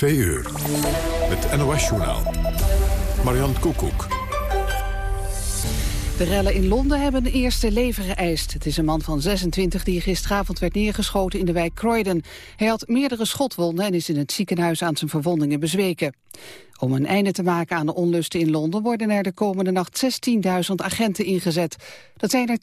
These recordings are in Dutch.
Twee uur. Het NOS-journaal. Marian Koekoek. De rellen in Londen hebben een eerste leven geëist. Het is een man van 26 die gisteravond werd neergeschoten in de wijk Croydon. Hij had meerdere schotwonden en is in het ziekenhuis aan zijn verwondingen bezweken. Om een einde te maken aan de onlusten in Londen worden er de komende nacht 16.000 agenten ingezet. Dat zijn er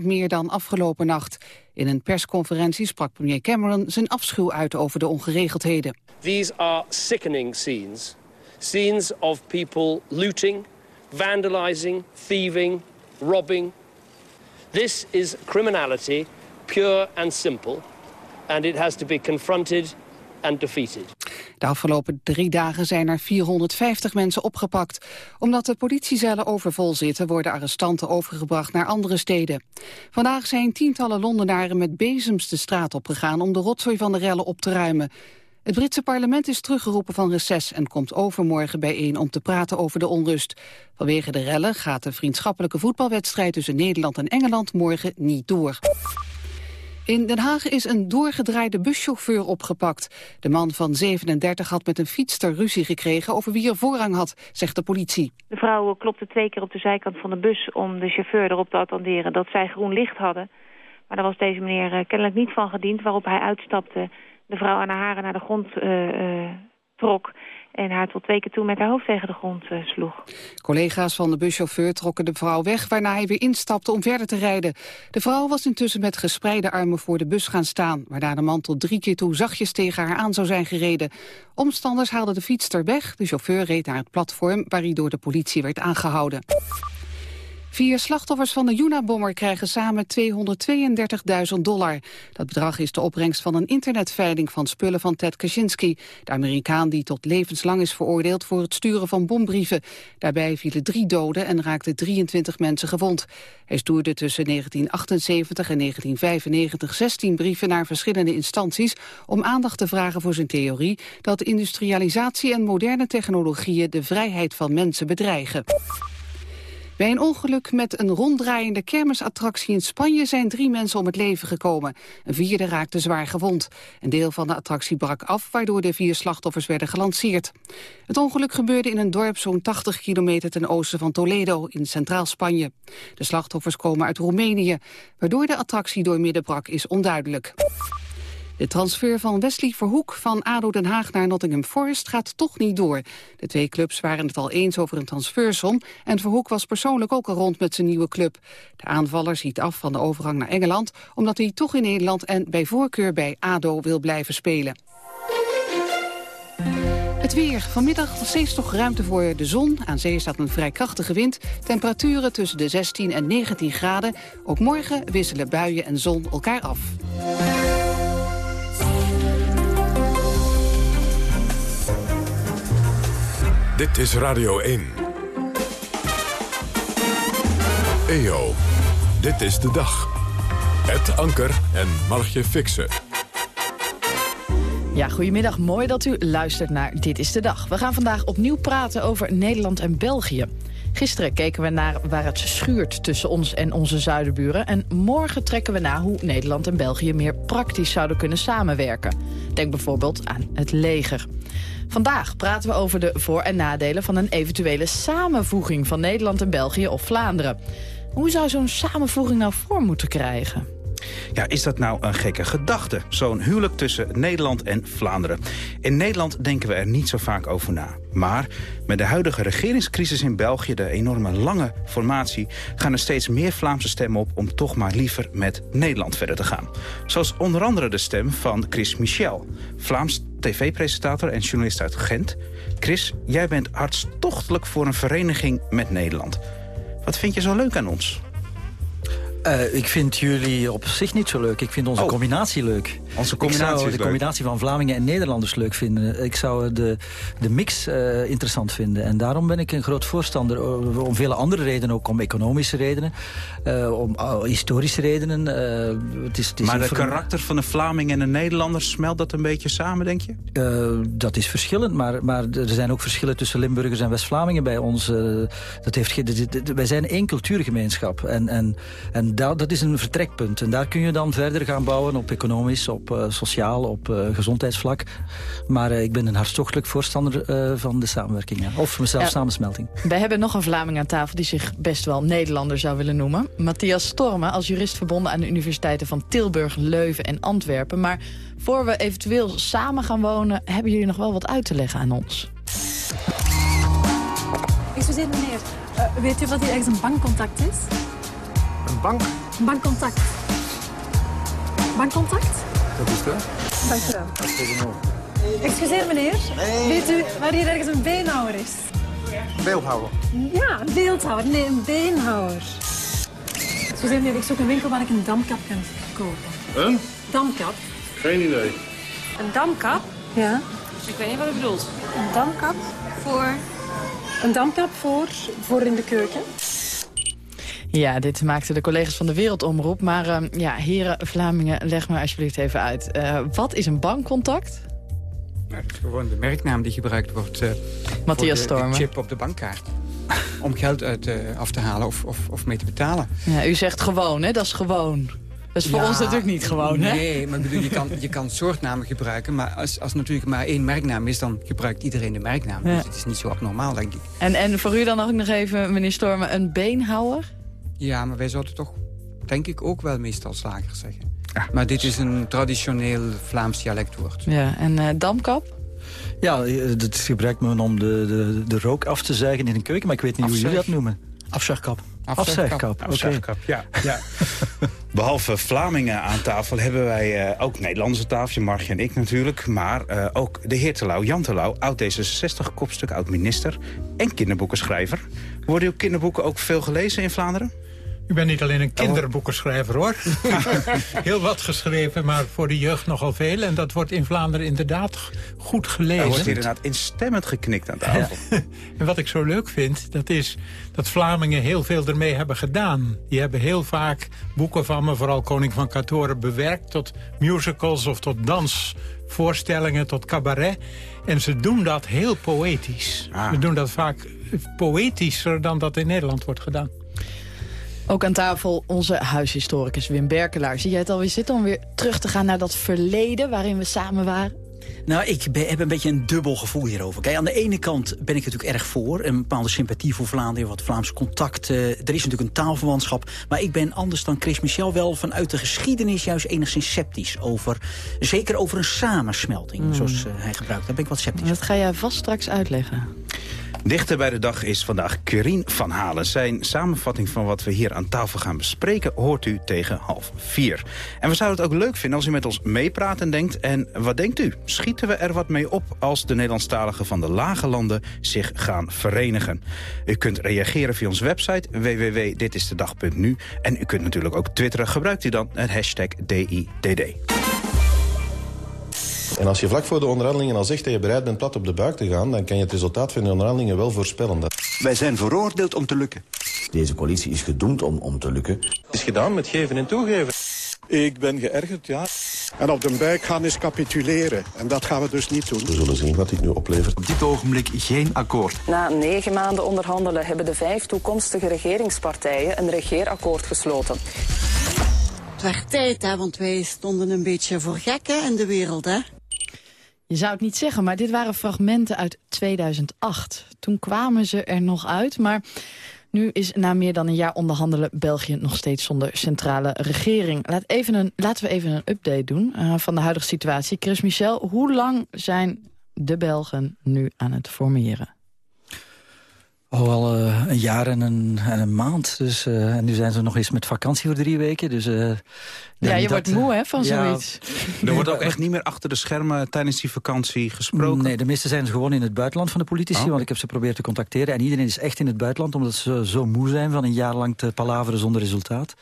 10.000 meer dan afgelopen nacht. In een persconferentie sprak premier Cameron zijn afschuw uit over de ongeregeldheden. These are sickening scenes. Scenes of people looting, vandalizing, thieving, robbing. This is criminality, pure and simple, and it has to be confronted and defeated. De afgelopen drie dagen zijn er 450 mensen opgepakt. Omdat de politiecellen overvol zitten, worden arrestanten overgebracht naar andere steden. Vandaag zijn tientallen Londenaren met bezems de straat opgegaan om de rotzooi van de rellen op te ruimen. Het Britse parlement is teruggeroepen van reces en komt overmorgen bijeen om te praten over de onrust. Vanwege de rellen gaat de vriendschappelijke voetbalwedstrijd tussen Nederland en Engeland morgen niet door. In Den Haag is een doorgedraaide buschauffeur opgepakt. De man van 37 had met een fietster ruzie gekregen over wie er voorrang had, zegt de politie. De vrouw klopte twee keer op de zijkant van de bus om de chauffeur erop te attenderen dat zij groen licht hadden. Maar daar was deze meneer eh, kennelijk niet van gediend, waarop hij uitstapte, de vrouw aan haar haren naar de grond uh, uh, trok en haar tot twee keer toe met haar hoofd tegen de grond uh, sloeg. Collega's van de buschauffeur trokken de vrouw weg... waarna hij weer instapte om verder te rijden. De vrouw was intussen met gespreide armen voor de bus gaan staan... waarna de man tot drie keer toe zachtjes tegen haar aan zou zijn gereden. Omstanders haalden de fietster weg. De chauffeur reed naar het platform waar hij door de politie werd aangehouden. Vier slachtoffers van de Juna-bommer krijgen samen 232.000 dollar. Dat bedrag is de opbrengst van een internetveiling van spullen van Ted Kaczynski, de Amerikaan die tot levenslang is veroordeeld voor het sturen van bombrieven. Daarbij vielen drie doden en raakten 23 mensen gewond. Hij stuurde tussen 1978 en 1995 16 brieven naar verschillende instanties om aandacht te vragen voor zijn theorie dat industrialisatie en moderne technologieën de vrijheid van mensen bedreigen. Bij een ongeluk met een ronddraaiende kermisattractie in Spanje zijn drie mensen om het leven gekomen. Een vierde raakte zwaar gewond. Een deel van de attractie brak af, waardoor de vier slachtoffers werden gelanceerd. Het ongeluk gebeurde in een dorp zo'n 80 kilometer ten oosten van Toledo in centraal Spanje. De slachtoffers komen uit Roemenië. Waardoor de attractie door midden brak is onduidelijk. De transfer van Wesley Verhoek van ADO Den Haag naar Nottingham Forest gaat toch niet door. De twee clubs waren het al eens over een transfersom en Verhoek was persoonlijk ook al rond met zijn nieuwe club. De aanvaller ziet af van de overgang naar Engeland omdat hij toch in Nederland en bij voorkeur bij ADO wil blijven spelen. Het weer. Vanmiddag nog steeds toch ruimte voor de zon. Aan zee staat een vrij krachtige wind. Temperaturen tussen de 16 en 19 graden. Ook morgen wisselen buien en zon elkaar af. Dit is Radio 1. EO, dit is de dag. Het Anker en Margje Fixen. Ja, goedemiddag. Mooi dat u luistert naar Dit is de Dag. We gaan vandaag opnieuw praten over Nederland en België. Gisteren keken we naar waar het schuurt tussen ons en onze zuidenburen. En morgen trekken we naar hoe Nederland en België meer praktisch zouden kunnen samenwerken. Denk bijvoorbeeld aan het leger. Vandaag praten we over de voor- en nadelen van een eventuele samenvoeging van Nederland en België of Vlaanderen. Hoe zou zo'n samenvoeging nou vorm moeten krijgen? Ja, is dat nou een gekke gedachte? Zo'n huwelijk tussen Nederland en Vlaanderen. In Nederland denken we er niet zo vaak over na. Maar met de huidige regeringscrisis in België, de enorme lange formatie... gaan er steeds meer Vlaamse stemmen op om toch maar liever met Nederland verder te gaan. Zoals onder andere de stem van Chris Michel, Vlaams tv-presentator en journalist uit Gent. Chris, jij bent hartstochtelijk voor een vereniging met Nederland. Wat vind je zo leuk aan ons? Uh, ik vind jullie op zich niet zo leuk. Ik vind onze Oh. combinatie leuk. Onze Ik combinatie zou is de leuk. combinatie van Vlamingen en Nederlanders leuk vinden. Ik zou de, de mix eh, interessant vinden. En daarom ben ik een groot voorstander. eh, Om vele andere redenen, ook om economische redenen. eh, om eh, historische redenen. eh, het is, het is Maar het karakter van een Vlaming en een Nederlander... smelt dat een beetje samen, denk je? Eh, dat is verschillend, maar, maar er zijn ook verschillen tussen Limburgers en West-Vlamingen bij ons. eh, dat heeft, wij zijn één cultuurgemeenschap en, en, en dat, dat is een vertrekpunt. En daar kun je dan verder gaan bouwen op economisch, op, op sociaal, op gezondheidsvlak. Maar ik ben een hartstochtelijk voorstander van de samenwerking. Ja. Of zelfs ja. samensmelting. We hebben nog een Vlaming aan tafel die zich best wel Nederlander zou willen noemen. Matthias Stormen als jurist verbonden aan de universiteiten van Tilburg, Leuven en Antwerpen. Maar voor we eventueel samen gaan wonen, hebben jullie nog wel wat uit te leggen aan ons. Excuseer meneer, uh, weet u wat hier ergens een bankcontact is? Een bank? Een bankcontact. Bankcontact? Dat is dat. Dank u wel. Excuseer meneer, weet u waar hier ergens een beenhouwer is? Een beeldhouwer? Ja, een beeldhouwer. Nee, een beenhouwer. Excuseer meneer, ik zoek een winkel waar ik een damkap kan kopen. Een? Damkap. Geen idee. Een damkap? Ja. Ik weet niet wat u bedoelt. Een damkap? Voor? Een damkap voor, voor in de keuken. Ja, dit maakten de collega's van de Wereldomroep. Maar uh, ja, heren Vlamingen, leg me alsjeblieft even uit. Uh, wat is een bankcontact? Nou, dat is gewoon de merknaam die gebruikt wordt uh, Matthias voor de, de, chip op de bankkaart. Om geld uit af te halen of, of, of mee te betalen. Ja, u zegt gewoon, hè? Dat is gewoon. Dat is voor ons natuurlijk niet gewoon, hè? Nee, maar bedoel, je, kan, je kan soortnamen gebruiken. Maar als, als natuurlijk maar één merknaam is, dan gebruikt iedereen de merknaam. Dus het is niet zo abnormaal, denk ik. En, en voor u dan ook nog even, meneer Stormen, een beenhouwer? Ja, maar wij zouden toch, denk ik, ook wel meestal slagers zeggen. Maar dit is een traditioneel Vlaams dialectwoord. Ja, en uh, damkap? Ja, dat gebruikt men om de, de, de rook af te zuigen in een keuken. Maar ik weet niet hoe jullie dat noemen. Afzuigkap. Afzuigkap, Afzuigkap, ja. ja. Behalve Vlamingen aan tafel hebben wij uh, ook Nederlandse tafel, Margje en ik natuurlijk. Maar uh, ook de heer Terlouw, Jan Terlouw, oud-D66-kopstuk, oud-minister en kinderboekenschrijver. Worden uw kinderboeken ook veel gelezen in Vlaanderen? U bent niet alleen een kinderboekenschrijver, hoor. Heel wat geschreven, maar voor de jeugd nogal veel. En dat wordt in Vlaanderen inderdaad goed gelezen. Er wordt inderdaad instemmend geknikt aan tafel. en wat ik zo leuk vind, dat is dat Vlamingen heel veel ermee hebben gedaan. Die hebben heel vaak boeken van me, vooral Koning van Katoren, bewerkt... tot musicals of tot dansvoorstellingen, tot cabaret. En ze doen dat heel poëtisch. Ah. Ze doen dat vaak poëtischer dan dat in Nederland wordt gedaan. Ook aan tafel onze huishistoricus Wim Berkelaar. Zie jij het alweer zitten om weer terug te gaan naar dat verleden waarin we samen waren? Nou, ik heb een beetje een dubbel gevoel hierover. Kijk, aan de ene kant ben ik natuurlijk erg voor. Een bepaalde sympathie voor Vlaanderen, wat Vlaams contact. er is natuurlijk een taalverwantschap. Maar ik ben anders dan Chris Michel wel vanuit de geschiedenis juist enigszins sceptisch. Over, zeker over een samensmelting, hmm. zoals uh, hij gebruikt. Daar ben ik wat sceptisch Dat ga jij vast straks uitleggen. Dichter bij de dag is vandaag Kerien van Halen. Zijn samenvatting van wat we hier aan tafel gaan bespreken... hoort u tegen half vier. En we zouden het ook leuk vinden als u met ons meepraat en denkt... en wat denkt u? Schieten we er wat mee op als de Nederlandstaligen van de lage landen... zich gaan verenigen? U kunt reageren via onze website www.ditistedag.nu. En u kunt natuurlijk ook twitteren. Gebruikt u dan het hashtag DIDD. En als je vlak voor de onderhandelingen al zegt dat je bereid bent plat op de buik te gaan... dan kan je het resultaat van de onderhandelingen wel voorspellen. Wij zijn veroordeeld om te lukken. Deze coalitie is gedoemd om, om te lukken. Het is gedaan met geven en toegeven. Ik ben geërgerd, ja. En op de buik gaan is capituleren. En dat gaan we dus niet doen. We zullen zien wat dit nu oplevert. Op dit ogenblik geen akkoord. Na negen maanden onderhandelen hebben de vijf toekomstige regeringspartijen een regeerakkoord gesloten. Het werd tijd, hè, want wij stonden een beetje voor gekken in de wereld, hè. Je zou het niet zeggen, maar dit waren fragmenten uit 2008. Toen kwamen ze er nog uit, maar nu is na meer dan een jaar onderhandelen België nog steeds zonder centrale regering. Laat even een, laten we even een update doen uh, van de huidige situatie. Chris Michel, hoe lang zijn de Belgen nu aan het formeren? Oh, al uh, een jaar en een, en een maand. Dus, uh, en nu zijn ze nog eens met vakantie voor drie weken. Dus uh, ja, je wordt moe hè, van zoiets. Er wordt ook echt niet meer achter de schermen tijdens die vakantie gesproken? Nee, de meeste zijn ze gewoon in het buitenland van de politici. Oh. Want ik heb ze geprobeerd te contacteren. En iedereen is echt in het buitenland, omdat ze zo moe zijn... van een jaar lang te palaveren zonder resultaat.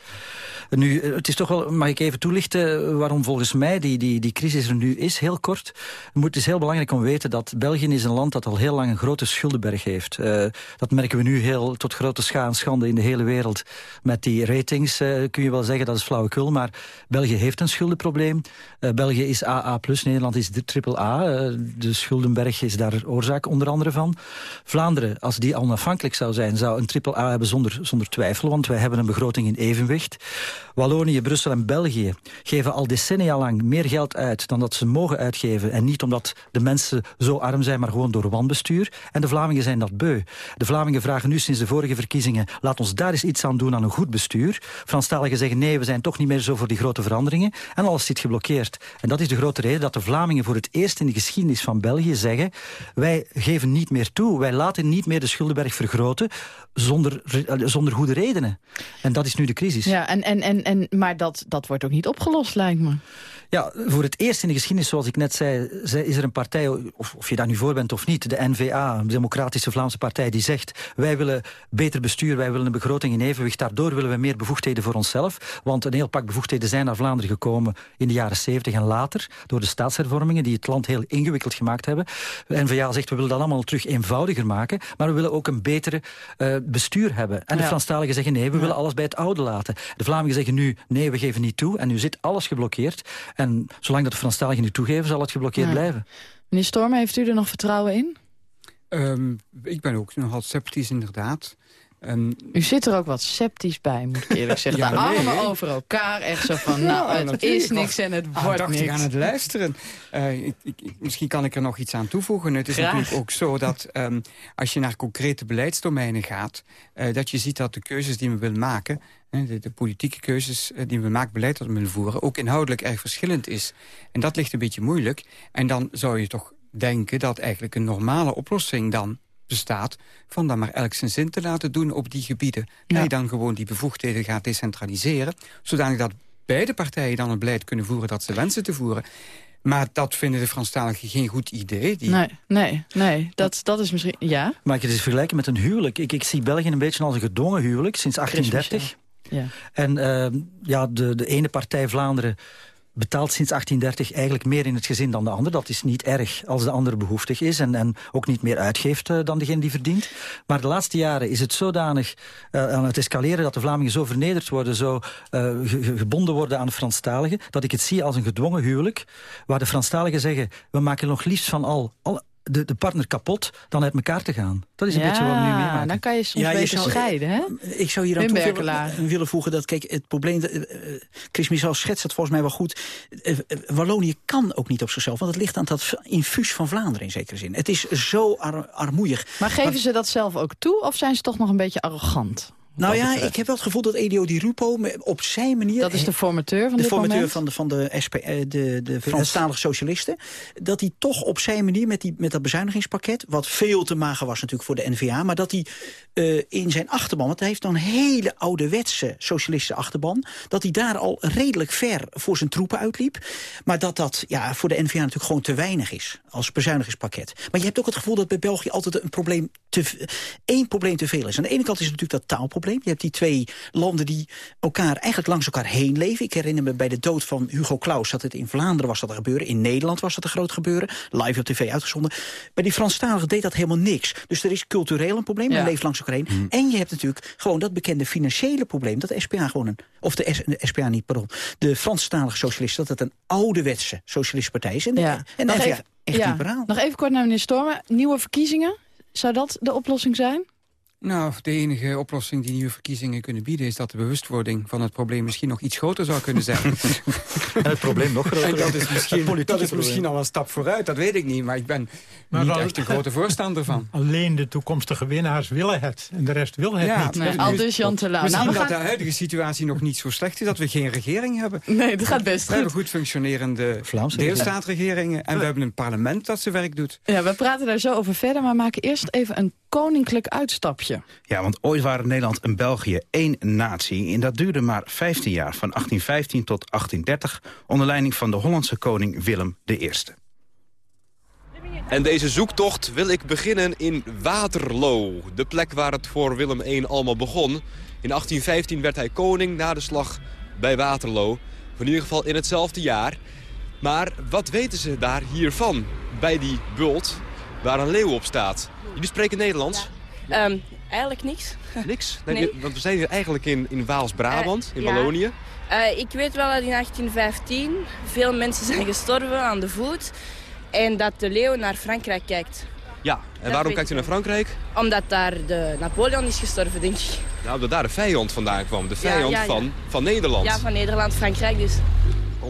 Nu, het is toch wel, mag ik even toelichten waarom volgens mij die, die, die crisis er nu is, heel kort. Het is heel belangrijk om te weten dat België is een land dat al heel lang een grote schuldenberg heeft. Uh, Dat merken we nu heel tot grote scha en schande in de hele wereld. Met die ratings kun je wel zeggen dat is flauwekul. Maar België heeft een schuldenprobleem. België is AA+, Nederland is de triple A. de Schuldenberg is daar oorzaak onder andere van. Vlaanderen, als die onafhankelijk zou zijn, zou een triple A hebben zonder, zonder twijfel. Want wij hebben een begroting in evenwicht. Wallonië, Brussel en België geven al decennia lang meer geld uit dan dat ze mogen uitgeven. En niet omdat de mensen zo arm zijn, maar gewoon door wanbestuur. En de Vlamingen zijn dat beu. De Vlamingen vragen nu sinds de vorige verkiezingen... laat ons daar eens iets aan doen aan een goed bestuur. Franstaligen zeggen nee, we zijn toch niet meer zo voor die grote veranderingen. En alles zit geblokkeerd. En dat is de grote reden dat de Vlamingen voor het eerst in de geschiedenis van België zeggen... wij geven niet meer toe, wij laten niet meer de schuldenberg vergroten... zonder, zonder goede redenen. En dat is nu de crisis. Ja, en, en, en, en, maar dat, dat wordt ook niet opgelost, lijkt me. Ja, voor het eerst in de geschiedenis, zoals ik net zei... is er een partij, of, of je daar nu voor bent of niet... de NVA, de Democratische Vlaamse Partij, die zegt... wij willen beter bestuur, wij willen een begroting in evenwicht... daardoor willen we meer bevoegdheden voor onszelf. Want een heel pak bevoegdheden zijn naar Vlaanderen gekomen... in de jaren 70 en later, door de staatshervormingen... die het land heel ingewikkeld gemaakt hebben. De NVA zegt, we willen dat allemaal terug eenvoudiger maken... maar we willen ook een betere uh, bestuur hebben. En de Franstaligen zeggen, nee, we willen alles bij het oude laten. De Vlamingen zeggen nu, nee, we geven niet toe. En nu zit alles geblokkeerd. En zolang dat de Franstaligen niet toegeven, zal het geblokkeerd blijven. Meneer Storm, heeft u er nog vertrouwen in? Um, ik ben ook nogal sceptisch, inderdaad. U zit er ook wat sceptisch bij, moet ik eerlijk zeggen. ja, de armen over elkaar, echt zo van, nou, het is niks en het ah, wordt niks. aan het luisteren. Uh, ik, ik, misschien kan ik er nog iets aan toevoegen. Het is natuurlijk ook zo dat um, als je naar concrete beleidsdomeinen gaat... Uh, dat je ziet dat de keuzes die we willen maken... De, de, politieke keuzes eh, die we maken, beleid dat we willen voeren... ook inhoudelijk erg verschillend is. En dat ligt een beetje moeilijk. En dan zou je toch denken dat eigenlijk een normale oplossing dan bestaat... van dan maar elk zijn zin te laten doen op die gebieden. Ja. Dan gewoon die bevoegdheden gaat decentraliseren... zodanig dat beide partijen dan een beleid kunnen voeren dat ze wensen te voeren. Maar dat vinden de Franstaligen geen goed idee. Die... Nee, nee, nee. Dat, dat is misschien... Ja. Maar ik het eens vergelijken met een huwelijk. Ik, ik zie België een beetje als een gedwongen huwelijk sinds 1830. Ja. En uh, ja, de, de ene partij Vlaanderen betaalt sinds 1830 eigenlijk meer in het gezin dan de ander. Dat is niet erg als de ander behoeftig is en, en ook niet meer uitgeeft uh, dan degene die verdient. Maar de laatste jaren is het zodanig uh, aan het escaleren dat de Vlamingen zo vernederd worden, zo uh, gebonden worden aan de Franstaligen, dat ik het zie als een gedwongen huwelijk, waar de Franstaligen zeggen, we maken nog liefst van al, al de, de partner kapot dan uit elkaar te gaan. Dat is een beetje wat we nu meemaken. dan kan je soms ja, beter zou, scheiden, hè? Ik zou hier aan toe willen, willen, voegen dat, kijk, het probleem... Uh, Chris Michel schetst het volgens mij wel goed. Uh, Wallonië kan ook niet op zichzelf, want het ligt aan dat infuus van Vlaanderen in zekere zin. Het is zo ar armoeig. Maar geven ze dat zelf ook toe, of zijn ze toch nog een beetje arrogant? Nou ja, ik heb wel het gevoel dat Elio Di Rupo op zijn manier... Dat is de formateur van de formateur van de, van de, SP, eh, de, de Franstalige socialisten. Dat hij toch op zijn manier met, die, met dat bezuinigingspakket... wat veel te mager was natuurlijk voor de NVA... maar dat hij uh, in zijn achterban... want hij heeft dan een hele ouderwetse socialistische achterban... dat hij daar al redelijk ver voor zijn troepen uitliep. Maar dat dat ja, voor de NVA natuurlijk gewoon te weinig is... als bezuinigingspakket. Maar je hebt ook het gevoel dat bij België altijd een probleem te, één probleem te veel is. Aan de ene kant is het natuurlijk dat taalprobleem je hebt die twee landen die elkaar eigenlijk langs elkaar heen leven. Ik herinner me bij de dood van Hugo Claus dat het in Vlaanderen was dat er gebeuren. In Nederland was dat een groot gebeuren. Live op tv uitgezonden. Bij die Franstaligen deed dat helemaal niks. Dus er is cultureel een probleem. Men leeft langs elkaar Hmm. En je hebt natuurlijk gewoon dat bekende financiële probleem. Dat de SPA gewoon een... Of de, de SPA niet, pardon. De Franstalige socialisten. Dat het een ouderwetse socialistische partij is. En, ja. en nog even, echt ja. liberaal. Nog even kort naar meneer Stormen. Nieuwe verkiezingen. Zou dat de oplossing zijn? Nou, de enige oplossing die nieuwe verkiezingen kunnen bieden... is dat de bewustwording van het probleem misschien nog iets groter zou kunnen zijn. en het probleem nog groter. En dat is, misschien, dat is misschien al een stap vooruit, dat weet ik niet. Maar ik ben maar niet echt een grote voorstander van. Alleen de toekomstige winnaars willen het. En de rest wil het niet. Nee, al dus Jan Terlouw. Misschien nou, dat de huidige situatie nog niet zo slecht is... dat we geen regering hebben. Nee, dat gaat best We hebben goed functionerende deelstaatregeringen. En we hebben een parlement dat zijn werk doet. Ja, we praten daar zo over verder. Maar maken eerst even een koninklijk uitstapje. Ja, want ooit waren Nederland en België één natie. En dat duurde maar 15 jaar, van 1815 tot 1830... onder leiding van de Hollandse koning Willem I. En deze zoektocht wil ik beginnen in Waterloo. De plek waar het voor Willem I allemaal begon. In 1815 werd hij koning na de slag bij Waterloo. In ieder geval in hetzelfde jaar. Maar wat weten ze daar hiervan? Bij die bult waar een leeuw op staat. Jullie spreken Nederlands? Ehm, eigenlijk niks. Niks? Nee, Nee. Want we zijn hier eigenlijk in, in Waals-Brabant, in ja. Wallonië. Eh, ik weet wel dat in 1815 veel mensen zijn gestorven aan de voet. En dat de leeuw naar Frankrijk kijkt. Ja, en Dat waarom kijkt u naar Frankrijk? Omdat daar de Napoleon is gestorven, denk ik. Nou, omdat daar de vijand vandaan kwam. De Ja, vijand ja, ja. Van, van Nederland. Ja, van Nederland, Frankrijk dus.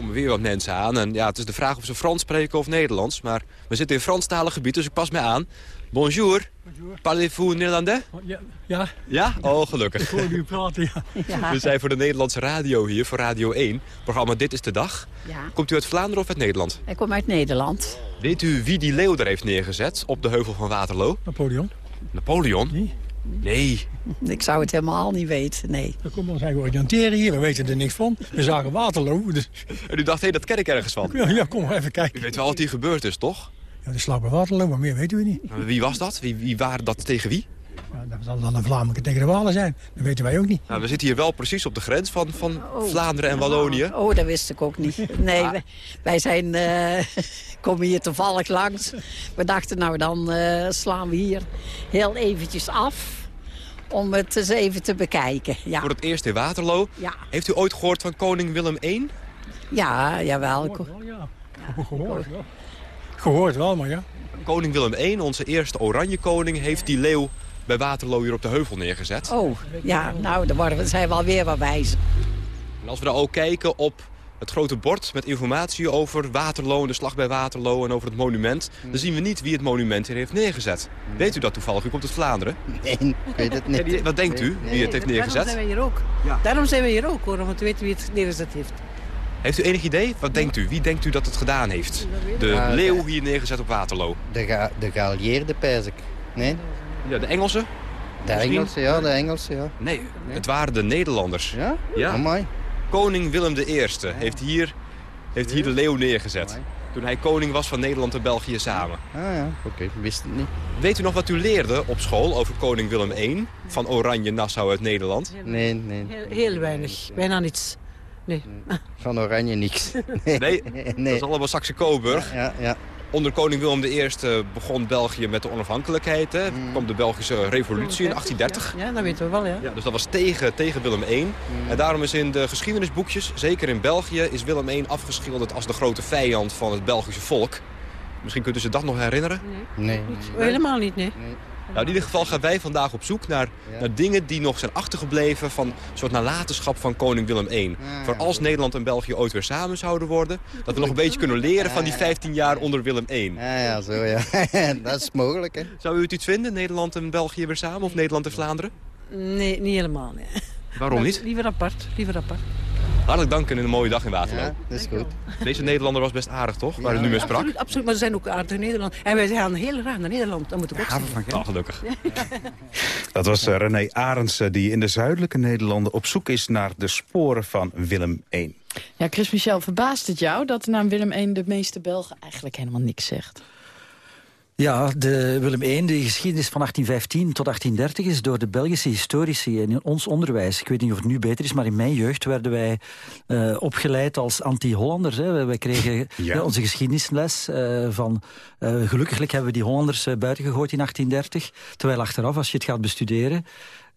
Er komen weer wat mensen aan. En ja, het is de vraag of ze Frans spreken of Nederlands. Maar we zitten in Franstalig gebied, dus ik pas mij aan. Bonjour. Parlez-vous Nederlandais? Ja, ja. Ja? Oh, gelukkig. Ik hoor u praten, ja. We zijn voor de Nederlandse radio hier, voor Radio 1. Programma Dit is de Dag. Ja, Komt u uit Vlaanderen of uit Nederland? ik kom uit Nederland. Weet u wie die leeuw daar heeft neergezet op de heuvel van Waterloo? Napoleon. Napoleon? Nee. Nee. Ik zou het helemaal niet weten, nee. Dan komen we zijn georiënteerd hier, we weten er niks van. We zagen Waterloo, dus En u dacht, hé, dat ken ik ergens van. ja, ja, kom maar even kijken. U weet wel wat hier gebeurd is, toch? Ja, de slag bij Waterloo, maar meer weten we niet. Maar Wie was dat? Wie, wie waren dat tegen wie? Ja, dat zal dan een Vlamingen tegen de Walen zijn. Dat weten wij ook niet. Nou, we zitten hier wel precies op de grens van, van Vlaanderen en Wallonië. Oh, dat wist ik ook niet. Nee, wij, wij zijn, eh, komen hier toevallig langs. We dachten, nou dan eh, slaan we hier heel eventjes af. Om het eens even te bekijken. Ja, Voor het eerst in Waterloo. Ja. Heeft u ooit gehoord van koning Willem I? ja jawel. Ik- Gehoord wel. Gehoord wel, maar ja. Koning Willem I, onze eerste oranje koning, heeft die leeuw bij Waterloo hier op de heuvel neergezet. Oh, ja, nou, dan worden we, zijn we alweer wat wijzer. En als we dan ook kijken op het grote bord met informatie over Waterloo... en de slag bij Waterloo en over het monument... dan zien we niet wie het monument hier heeft neergezet. Weet u dat toevallig? U komt uit Vlaanderen. Nee, ik weet het niet. Ja, wat denkt u, wie het heeft Nee, neergezet? Daarom zijn we hier ook. Daarom zijn we hier ook, hoor, om te weten wie het neergezet heeft. Heeft u enig idee? Wat denkt u? Wie denkt u dat het gedaan heeft? De Ja, leeuw hier neergezet op Waterloo. De, ga, de geallieerde, pijs ik. Nee? Ja, de Engelsen? De? Engelsen, ja, de Engelsen, ja. Nee, het waren de Nederlanders. Ja? Ja. Amai. Koning Willem I heeft hier, heeft hier de leeuw neergezet. Toen hij koning was van Nederland en België samen. Ah ja, oké, wist het niet. Weet u nog wat u leerde op school over koning Willem I? Van Oranje Nassau uit Nederland? Nee, nee. Heel, heel weinig, bijna niets. Nee. Van Oranje niks. Nee, dat is allemaal Saxe-Coburg. Ja, ja. Onder koning Willem I begon België met de onafhankelijkheid. Hè. Toen kwam de Belgische revolutie in 1830. Ja, dat weten we wel, ja. Ja, dus dat was tegen, tegen Willem I. En daarom is in de geschiedenisboekjes, zeker in België... is Willem I afgeschilderd als de grote vijand van het Belgische volk. Misschien kunt u zich dat nog herinneren? Nee. Helemaal niet, nee. Nou, in ieder geval gaan wij vandaag op zoek naar, naar dingen die nog zijn achtergebleven... van een soort nalatenschap van koning Willem I. Voor als Nederland en België ooit weer samen zouden worden... dat we nog een beetje kunnen leren van die 15 jaar onder Willem I. Ja, ja, zo ja. dat is mogelijk, hè. Zou u het iets vinden, Nederland en België weer samen? Of Nederland en Vlaanderen? Nee, niet helemaal, nee. Waarom niet? Liever apart, liever apart. Hartelijk dank en een mooie dag in Waterloo. Ja, dat is goed. Deze Nederlander was best aardig, toch? Waar u nu mee sprak. Absoluut, absoluut, maar ze zijn ook aardig in Nederland. En wij gaan heel graag naar Nederland, dat moet ik ook zeggen. Nou, gelukkig. Dat was eh, René Arendsen die in de zuidelijke Nederlanden op zoek is naar de sporen van Willem I. Ja, Chris Michel, verbaast het jou dat de naam Willem I de meeste Belgen eigenlijk helemaal niks zegt? Ja, de Willem I, de geschiedenis van 1815 tot 1830 is door de Belgische historici en in ons onderwijs, ik weet niet of het nu beter is, maar in mijn jeugd werden wij eh, opgeleid als anti-Hollanders. Wij- kregen Ja. eh, onze geschiedenisles eh, van, gelukkig hebben we die Hollanders buiten gegooid in 1830, terwijl achteraf, als je het gaat bestuderen,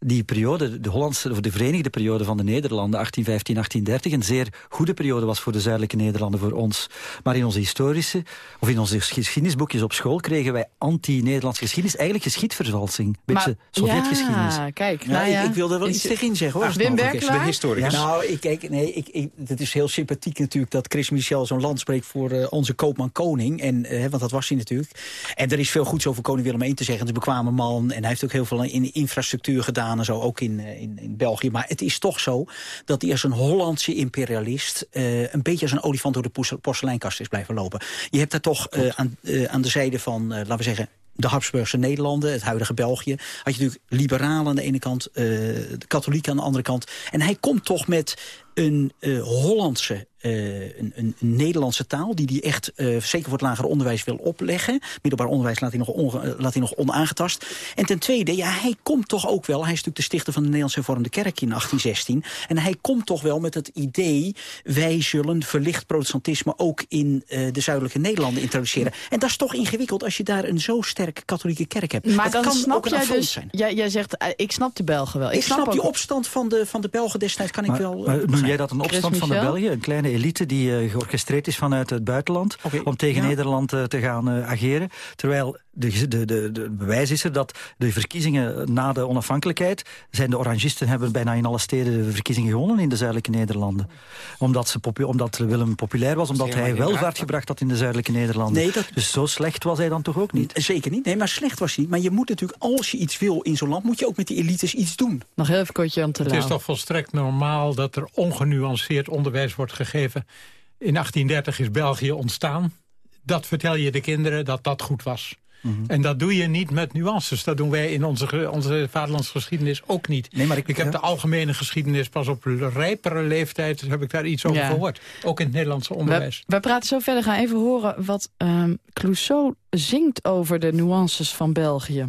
die periode, de Hollandse of de Verenigde periode van de Nederlanden, 1815, 1830, een zeer goede periode was voor de zuidelijke Nederlanden, voor ons. Maar in onze historische, of in onze geschiedenisboekjes op school, kregen wij anti-Nederlandse geschiedenis, eigenlijk geschiedvervalsing. Beetje Sovjetgeschiedenis. Ja, kijk. Nou ja. ik, ik wil er wel iets tegen zeggen hoor. Ah, Wim Berkelaar? Ja, nou, ik, ik, nee, ik, ik, het is heel sympathiek natuurlijk dat Chris Michel zo'n land spreekt voor eh, onze koopman koning. En, eh, want dat was hij natuurlijk. En er is veel goeds over koning Willem I te zeggen. Het is een bekwame man en hij heeft ook heel veel in infrastructuur gedaan en zo, ook in, eh, in, in België. Maar het is toch zo dat hij als een Hollandse imperialist eh, een beetje als een olifant door de porseleinkast is blijven lopen. Je hebt daar toch eh, aan, aan de zijde van, laten we zeggen, de Habsburgse Nederlanden, het huidige België... had je natuurlijk liberalen aan de ene kant, de katholieken aan de andere kant. En hij komt toch met een Hollandse een, een, Nederlandse taal... die hij echt, zeker voor het lager onderwijs, wil opleggen. Middelbaar onderwijs laat hij, nog laat hij nog onaangetast. En ten tweede, ja, hij komt toch ook wel... hij is natuurlijk de stichter van de Nederlandse Hervormde Kerk in 1816... en hij komt toch wel met het idee... wij zullen verlicht protestantisme ook in de zuidelijke Nederlanden introduceren. En dat is toch ingewikkeld als je daar een zo sterke katholieke kerk hebt. Maar dat dan kan snap ook een jij dus, zijn. jij, jij zegt, eh, ik snap de Belgen wel. Ik, snap, die ook- opstand van de, van de Belgen destijds, kan ik wel... Maar eh, noem jij dat een opstand van de? Belgen? Een kleine elite die eh, georchestreerd is vanuit het buitenland... om tegen ja. Nederland eh, te gaan eh, ageren. Terwijl de, de, de, de bewijs is er dat de verkiezingen na de onafhankelijkheid... zijn de orangisten hebben bijna in alle steden de verkiezingen gewonnen in de zuidelijke Nederlanden. Omdat, ze popu- omdat Willem populair was, omdat hij welvaart gebracht had in de zuidelijke Nederlanden. Nee, dat- Dus zo slecht was hij dan toch ook niet? Zeker niet. Nee, maar slecht was hij niet. Maar je moet natuurlijk, als je iets wil in zo'n land... moet je ook met die elites iets doen. Nog heel even kortje aan te Het is toch volstrekt normaal dat er ongenuanceerd onderwijs wordt gegeven. In 1830 is België ontstaan. Dat vertel je de kinderen dat dat goed was. Mhm. En dat doe je niet met nuances. Dat doen wij in onze, onze vaderlandsgeschiedenis ook niet. Nee, maar ik, heb ja. de algemene geschiedenis pas op rijpere leeftijd... heb ik daar iets over Ja. gehoord. Ook in het Nederlandse onderwijs. we praten zo verder. Gaan even horen wat ehm Clouseau zingt over de nuances van België.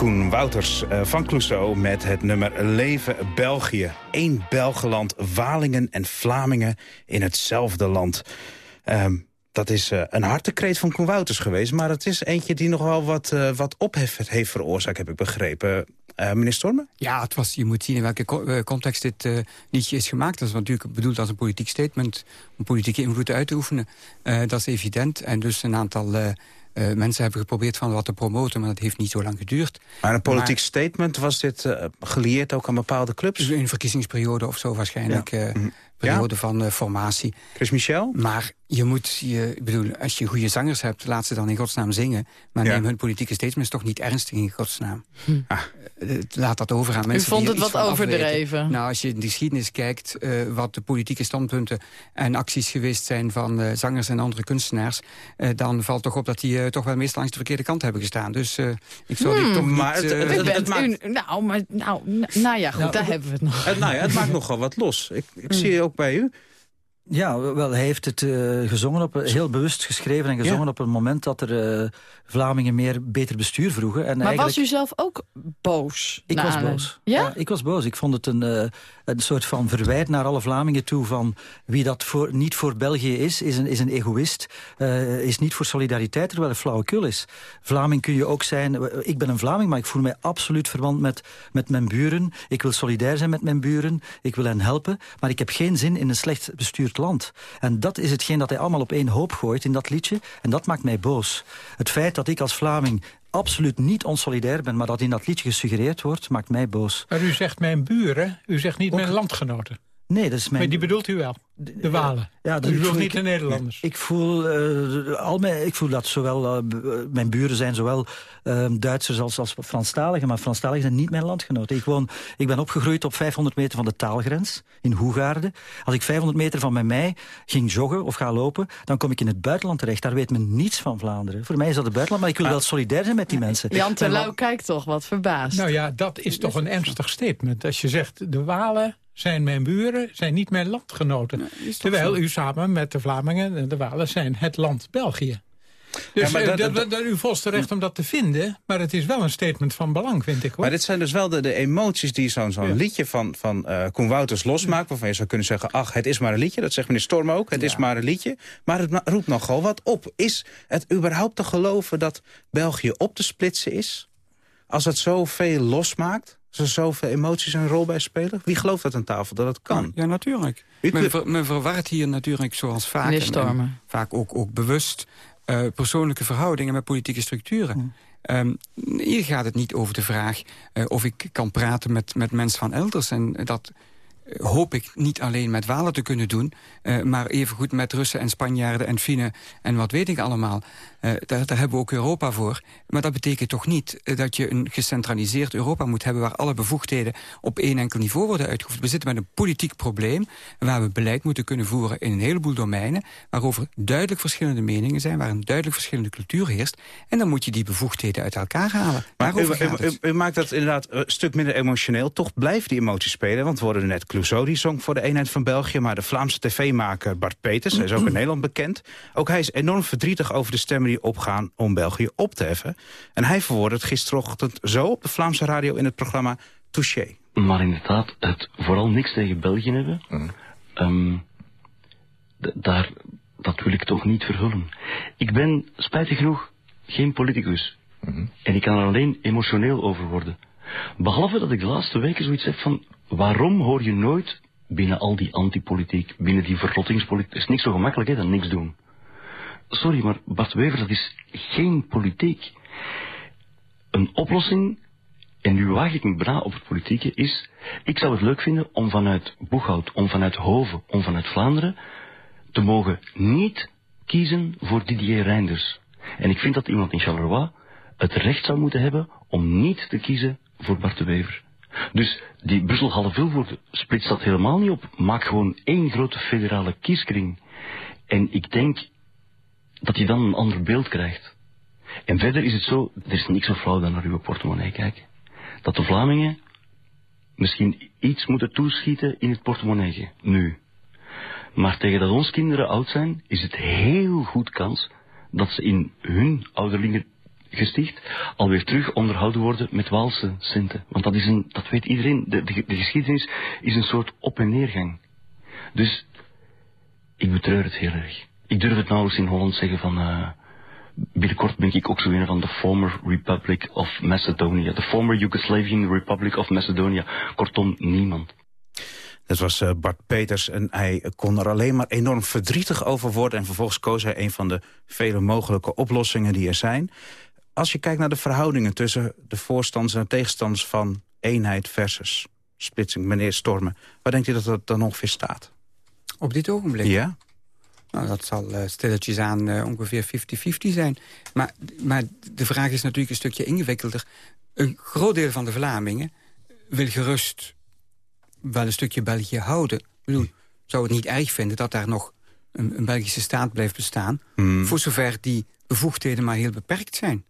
Koen Wouters eh, van Clouseau met het nummer Leven België. Eén Belgeland, Walingen en Vlamingen in hetzelfde land. Ehm, dat is eh, een hartekreet van Koen Wouters geweest... maar het is eentje die nog wel wat, eh, wat ophef heeft veroorzaakt, heb ik begrepen. Eh, meneer Stormen? Ja, het was, je moet zien in welke co- context dit eh, liedje is gemaakt. Dat is natuurlijk bedoeld als een politiek statement... om politieke invloed uit te oefenen. Dat is evident. En dus een aantal Uh, mensen hebben geprobeerd van wat te promoten, maar dat heeft niet zo lang geduurd. Maar een politiek statement, was dit uh, gelieerd ook aan bepaalde clubs? In een verkiezingsperiode of zo waarschijnlijk. Ja. Uh, periode ja? van formatie. Chris Michel? Maar je moet, je, ik bedoel, als je goede zangers hebt, laat ze dan in godsnaam zingen. Maar ja. neem hun politieke statements toch niet ernstig in godsnaam. Hm. Ah. Laat dat over aan mensen U vond het wat overdreven? Nou, als je in de geschiedenis kijkt, uh, wat de politieke standpunten en acties geweest zijn van uh, zangers en andere kunstenaars, uh, dan valt toch op dat die toch wel meestal langs de verkeerde kant hebben gestaan. Dus ik zou hmm. die toch maar niet... Het, het, het, maakt... u, nou, maar, nou, nou ja, goed, nou, daar hebben we het nog. Het, nou ja, het maakt nogal wat los. Ik, ik hmm. zie ook bij u ja, wel, hij heeft het uh, gezongen op, heel bewust geschreven en gezongen op een moment dat er uh, Vlamingen meer beter bestuur vroegen. En maar eigenlijk... was u zelf ook boos? Ik was boos. Ja? ja? Ik was boos. Ik vond het een, uh, een soort van verwijt naar alle Vlamingen toe van wie dat voor, niet voor België is, is een, is een egoïst, is niet voor solidariteit, terwijl het flauwekul is. Vlaming kun je ook zijn, ik ben een Vlaming, maar ik voel mij absoluut verwant met, met mijn buren. Ik wil solidair zijn met mijn buren, ik wil hen helpen, maar ik heb geen zin in een slecht bestuurd land. En dat is hetgeen dat hij allemaal op één hoop gooit in dat liedje. En dat maakt mij boos. Het feit dat ik als Vlaming absoluut niet onsolidair ben... maar dat in dat liedje gesuggereerd wordt, maakt mij boos. Maar u zegt mijn buren, u zegt niet Ook... mijn landgenoten. Nee, dat is mijn... Maar die bedoelt u wel? De Walen? Ja, dat, u bedoelt niet de Nederlanders? Ik voel, uh, al mijn, ik voel dat zowel, uh, mijn buren zijn zowel uh, Duitsers als, als Franstaligen, maar Franstaligen zijn niet mijn landgenoten. Ik, woon, ik ben opgegroeid op 500 meter van de taalgrens, in Hoegaarden. Als ik 500 meter van bij mij ging joggen of ga lopen, dan kom ik in het buitenland terecht. Daar weet men niets van Vlaanderen. Voor mij is dat het buitenland, maar ik wil wel solidair zijn met die mensen. Jan Terlouw kijkt toch wat verbaasd. Nou ja, dat is toch een ernstig statement. Als je zegt, de Walen zijn mijn buren, zijn niet mijn landgenoten. Terwijl u samen met de Vlamingen en de Walen zijn het land België. Dus ja, maar dat, dat, dat, u volste recht om dat te vinden, maar het is wel een statement van belang, vind ik. Hoor. Maar dit zijn dus wel de, de emoties die zo'n zo'n ja. liedje van, van uh, Koen Wouters losmaakt... waarvan je zou kunnen zeggen, ach, het is maar een liedje. Dat zegt meneer Storm ook, het ja. is maar een liedje. Maar het roept nogal wat op. Is het überhaupt te geloven dat België op te splitsen is? Als het zoveel losmaakt? Als er zoveel emoties een rol bij spelen? Wie gelooft dat aan tafel, dat het kan? Ja, natuurlijk. Men, ver, men, verwart hier natuurlijk zoals vaak, en, en vaak ook, ook bewust... Uh, persoonlijke verhoudingen met politieke structuren. Hmm. Um, hier gaat het niet over de vraag uh, of ik kan praten met, met mensen van elders. En dat hoop ik niet alleen met Walen te kunnen doen... Uh, maar evengoed met Russen en Spanjaarden en Finnen en wat weet ik allemaal. Uh, daar, daar, hebben we ook Europa voor. Maar dat betekent toch niet uh, dat je een gecentraliseerd Europa moet hebben... waar alle bevoegdheden op één enkel niveau worden uitgevoerd. We zitten met een politiek probleem waar we beleid moeten kunnen voeren... in een heleboel domeinen waarover duidelijk verschillende meningen zijn... waar een duidelijk verschillende cultuur heerst. En dan moet je die bevoegdheden uit elkaar halen. Maar u, u, u, maakt dat inderdaad een stuk minder emotioneel. Toch blijven die emoties spelen, want we worden net Clouseau die zong voor de eenheid van België... maar de Vlaamse tv-maker Bart Peters, hij is ook in Nederland bekend... ook hij is enorm verdrietig over de stemmen die opgaan om België op te heffen. En hij verwoordde het gisterochtend zo op de Vlaamse radio in het programma Touché. Maar inderdaad, het vooral niks tegen België hebben... Mm. Um, daar, dat wil ik toch niet verhullen. Ik ben, spijtig genoeg, geen politicus. Mm. En ik kan er alleen emotioneel over worden. Behalve dat ik de laatste weken zoiets heb van... waarom hoor je nooit binnen al die antipolitiek, binnen die verrottingspolitiek... Is niks zo gemakkelijk hè, dan niks doen. Sorry, maar Bart Wever, dat is geen politiek. Een oplossing, en nu waag ik me bijna op het politieke, is... Ik zou het leuk vinden om vanuit Boeghout, om vanuit Hoven, om vanuit Vlaanderen... te mogen niet kiezen voor Didier Reinders. En ik vind dat iemand in Charleroi het recht zou moeten hebben om niet te kiezen voor Bart de Wever. Dus die Brussel halve Vilvoorde splitst dat helemaal niet op. Maak gewoon één grote federale kieskring. En ik denk dat je dan een ander beeld krijgt. En verder is het zo, er is niks zo flauw dan naar uw portemonnee kijken. Dat de Vlamingen misschien iets moeten toeschieten in het portemonnee, nu. Maar tegen dat ons kinderen oud zijn, is het heel goed kans dat ze in hun ouderlingen gesticht, alweer terug onderhouden worden met Waalse centen. Want dat is een, dat weet iedereen, de, de, de geschiedenis is een soort op- en neergang. Dus, ik betreur het heel erg. Ik durf het nauwelijks in Holland zeggen van, uh, binnenkort ben ik ook zo een van de former Republic of Macedonia. De former Yugoslavian Republic of Macedonia. Kortom, niemand. Dat was uh, Bart Peters en hij kon er alleen maar enorm verdrietig over worden. En vervolgens koos hij een van de vele mogelijke oplossingen die er zijn. Als je kijkt naar de verhoudingen tussen de voorstanders en tegenstanders van eenheid versus splitsing, meneer Stormen. Waar denkt u dat dat dan ongeveer staat? Op dit ogenblik? Ja. Nou, dat zal uh, stilletjes aan uh, ongeveer 50-50 zijn. Maar, maar de vraag is natuurlijk een stukje ingewikkelder. Een groot deel van de Vlamingen wil gerust wel een stukje België houden. Ik bedoel, zou het niet erg vinden dat daar nog een, een Belgische staat blijft bestaan... Hmm. voor zover die bevoegdheden maar heel beperkt zijn.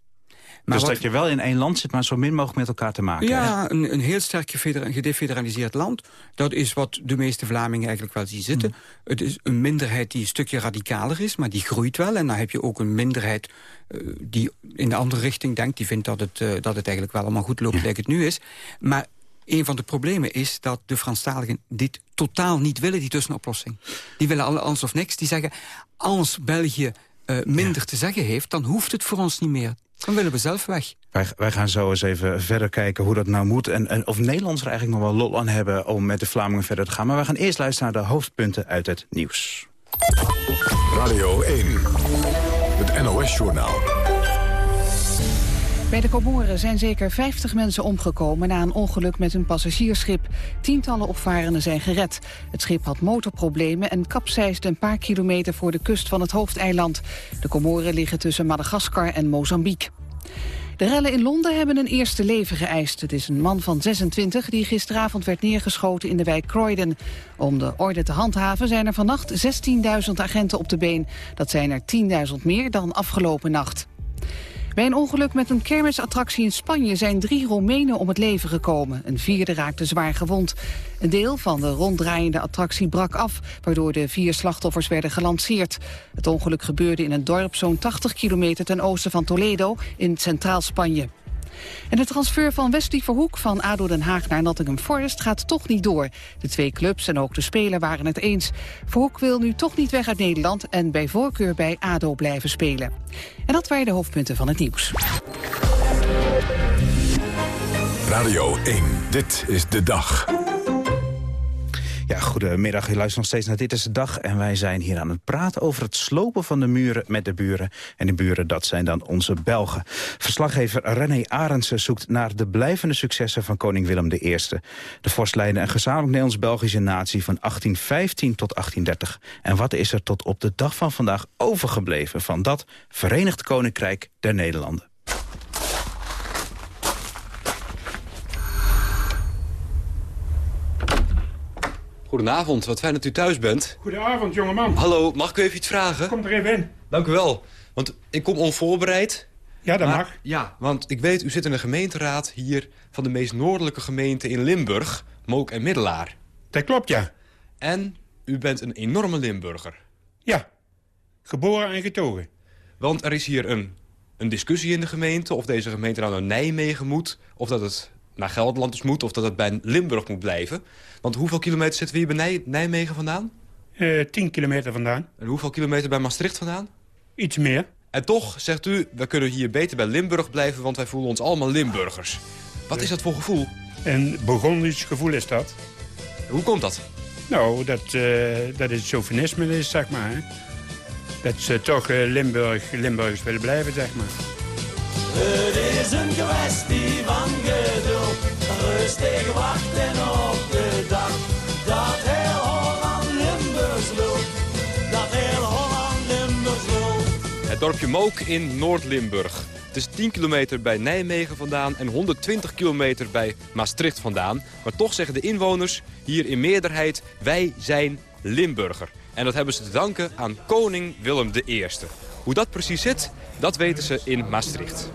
Maar dus dat je wel in één land zit, maar zo min mogelijk met elkaar te maken Ja, een, een, heel sterk gedefederaliseerd land. Dat is wat de meeste Vlamingen eigenlijk wel zien zitten. Hmm. Het is een minderheid die een stukje radicaler is, maar die groeit wel. En dan heb je ook een minderheid uh, die in de andere richting denkt. Die vindt dat het, uh, dat het eigenlijk wel allemaal goed loopt, ja. het nu is. Maar een van de problemen is dat de Franstaligen dit totaal niet willen, die tussenoplossing. Die willen alles of niks. Die zeggen, als België uh, minder ja. te zeggen heeft, dan hoeft het voor ons niet meer. Dan willen we zelf weg. Wij, wij, gaan zo eens even verder kijken hoe dat nou moet... En, en of Nederlanders er eigenlijk nog wel lol aan hebben om met de Vlamingen verder te gaan. Maar we gaan eerst luisteren naar de hoofdpunten uit het nieuws. Radio 1, het NOS-journaal. Bij de Comoren zijn zeker 50 mensen omgekomen na een ongeluk met een passagiersschip. Tientallen opvarenden zijn gered. Het schip had motorproblemen en kapseisde een paar kilometer voor de kust van het hoofdeiland. De Comoren liggen tussen Madagaskar en Mozambique. De rellen in Londen hebben een eerste leven geëist. Het is een man van 26 die gisteravond werd neergeschoten in de wijk Croydon. Om de orde te handhaven zijn er vannacht 16.000 agenten op de been. Dat zijn er 10.000 meer dan afgelopen nacht. Bij een ongeluk met een kermisattractie in Spanje zijn drie Roemenen om het leven gekomen. Een vierde raakte zwaar gewond. Een deel van de ronddraaiende attractie brak af, waardoor de vier slachtoffers werden gelanceerd. Het ongeluk gebeurde in een dorp zo'n 80 kilometer ten oosten van Toledo in centraal Spanje. En de transfer van Wesley Verhoek van ADO Den Haag naar Nottingham Forest gaat toch niet door. De twee clubs en ook de speler waren het eens. Verhoek wil nu toch niet weg uit Nederland en bij voorkeur bij ADO blijven spelen. En dat waren de hoofdpunten van het nieuws. Radio 1, dit is de dag. Ja, goedemiddag. U luistert nog steeds naar Dit is de Dag. En wij zijn hier aan het praten over het slopen van de muren met de buren. En de buren, dat zijn dan onze Belgen. Verslaggever René Arendsen zoekt naar de blijvende successen van koning Willem I. De vorst leidde een gezamenlijk Nederlands-Belgische natie van 1815 tot 1830. En wat is er tot op de dag van vandaag overgebleven van dat Verenigd Koninkrijk der Nederlanden? Goedenavond, wat fijn dat u thuis bent. Goedenavond, jongeman. Hallo, mag ik u even iets vragen? Kom er even in. Dank u wel. Want ik kom onvoorbereid. Ja, dat maar, mag. Ja, want ik weet, u zit in de gemeenteraad hier... van de meest noordelijke gemeente in Limburg, Mook en Middelaar. Dat klopt, ja. En u bent een enorme Limburger. Ja, geboren en getogen. Want er is hier een, een discussie in de gemeente... of deze gemeente nou naar Nijmegen moet... of dat het naar Gelderland dus moet... of dat het bij Limburg moet blijven. Want hoeveel kilometer zitten we hier bij Nij Nijmegen vandaan? Uh, 10 kilometer vandaan. En hoeveel kilometer bij Maastricht vandaan? Iets meer. En toch zegt u, we kunnen hier beter bij Limburg blijven... want wij voelen ons allemaal Limburgers. Wat is dat voor gevoel? Een Burgondisch gevoel is dat. Hoe komt dat? Nou, dat, uh, dat het chauvinisme is, zeg maar. Hè? Dat ze toch uh, Limburg, Limburgers willen blijven, zeg maar. Het is een kwestie van geduld, rustig wachten op de dag. Dat heel Holland Limburgs loopt, dat heel Holland Limburgs loopt. Het dorpje Mook in Noord-Limburg. Het is 10 kilometer bij Nijmegen vandaan en 120 kilometer bij Maastricht vandaan. Maar toch zeggen de inwoners hier in meerderheid, wij zijn Limburger. En dat hebben ze te danken aan koning Willem I. Hoe dat precies zit, dat weten ze in Maastricht.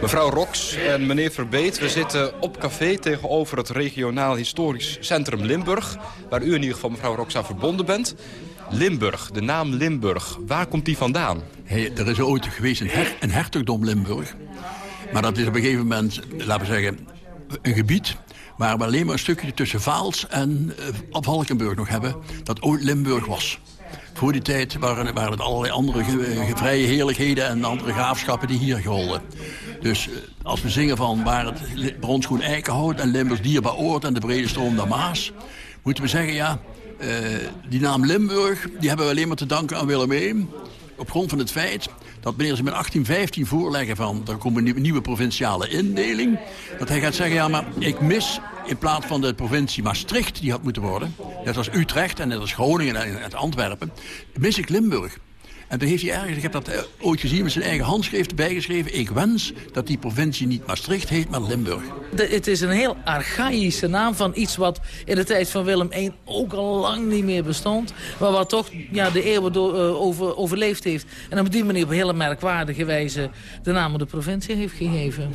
Mevrouw Rox en meneer Verbeet, we zitten op café tegenover het regionaal historisch centrum Limburg. Waar u in ieder geval, mevrouw Rox, aan verbonden bent. Limburg, de naam Limburg, waar komt die vandaan? Er is ooit geweest een hertogdom Limburg. Maar dat is op een gegeven moment, laten we zeggen, een gebied waar we alleen maar een stukje tussen Vaals en uh, Valkenburg nog hebben, dat ooit Limburg was. Voor die tijd waren, waren het allerlei andere ge, ge, vrije heerlijkheden en andere graafschappen die hier golden. Dus uh, als we zingen van waar het bronschoen eikenhout en Limburgs dierbaar oord en de brede stroom der Maas, moeten we zeggen, ja, uh, die naam Limburg... die hebben we alleen maar te danken aan Willem. Op grond van het feit dat wanneer ze met 1815 voorleggen van... er komt een nieuwe provinciale indeling... dat hij gaat zeggen, ja, maar ik mis in plaats van de provincie Maastricht... die had moeten worden, net als Utrecht en net als Groningen en Antwerpen... mis ik Limburg. En toen heeft hij ergens, ik heb dat eh, ooit gezien met zijn eigen handschrift bijgeschreven... ik wens dat die provincie niet Maastricht heet, maar Limburg. het is een heel archaïsche naam van iets wat in de tijd van Willem I ook al lang niet meer bestond. Maar wat toch ja, de eeuwen door, uh, over, overleefd heeft. En op die manier op hele merkwaardige wijze de naam van de provincie heeft gegeven.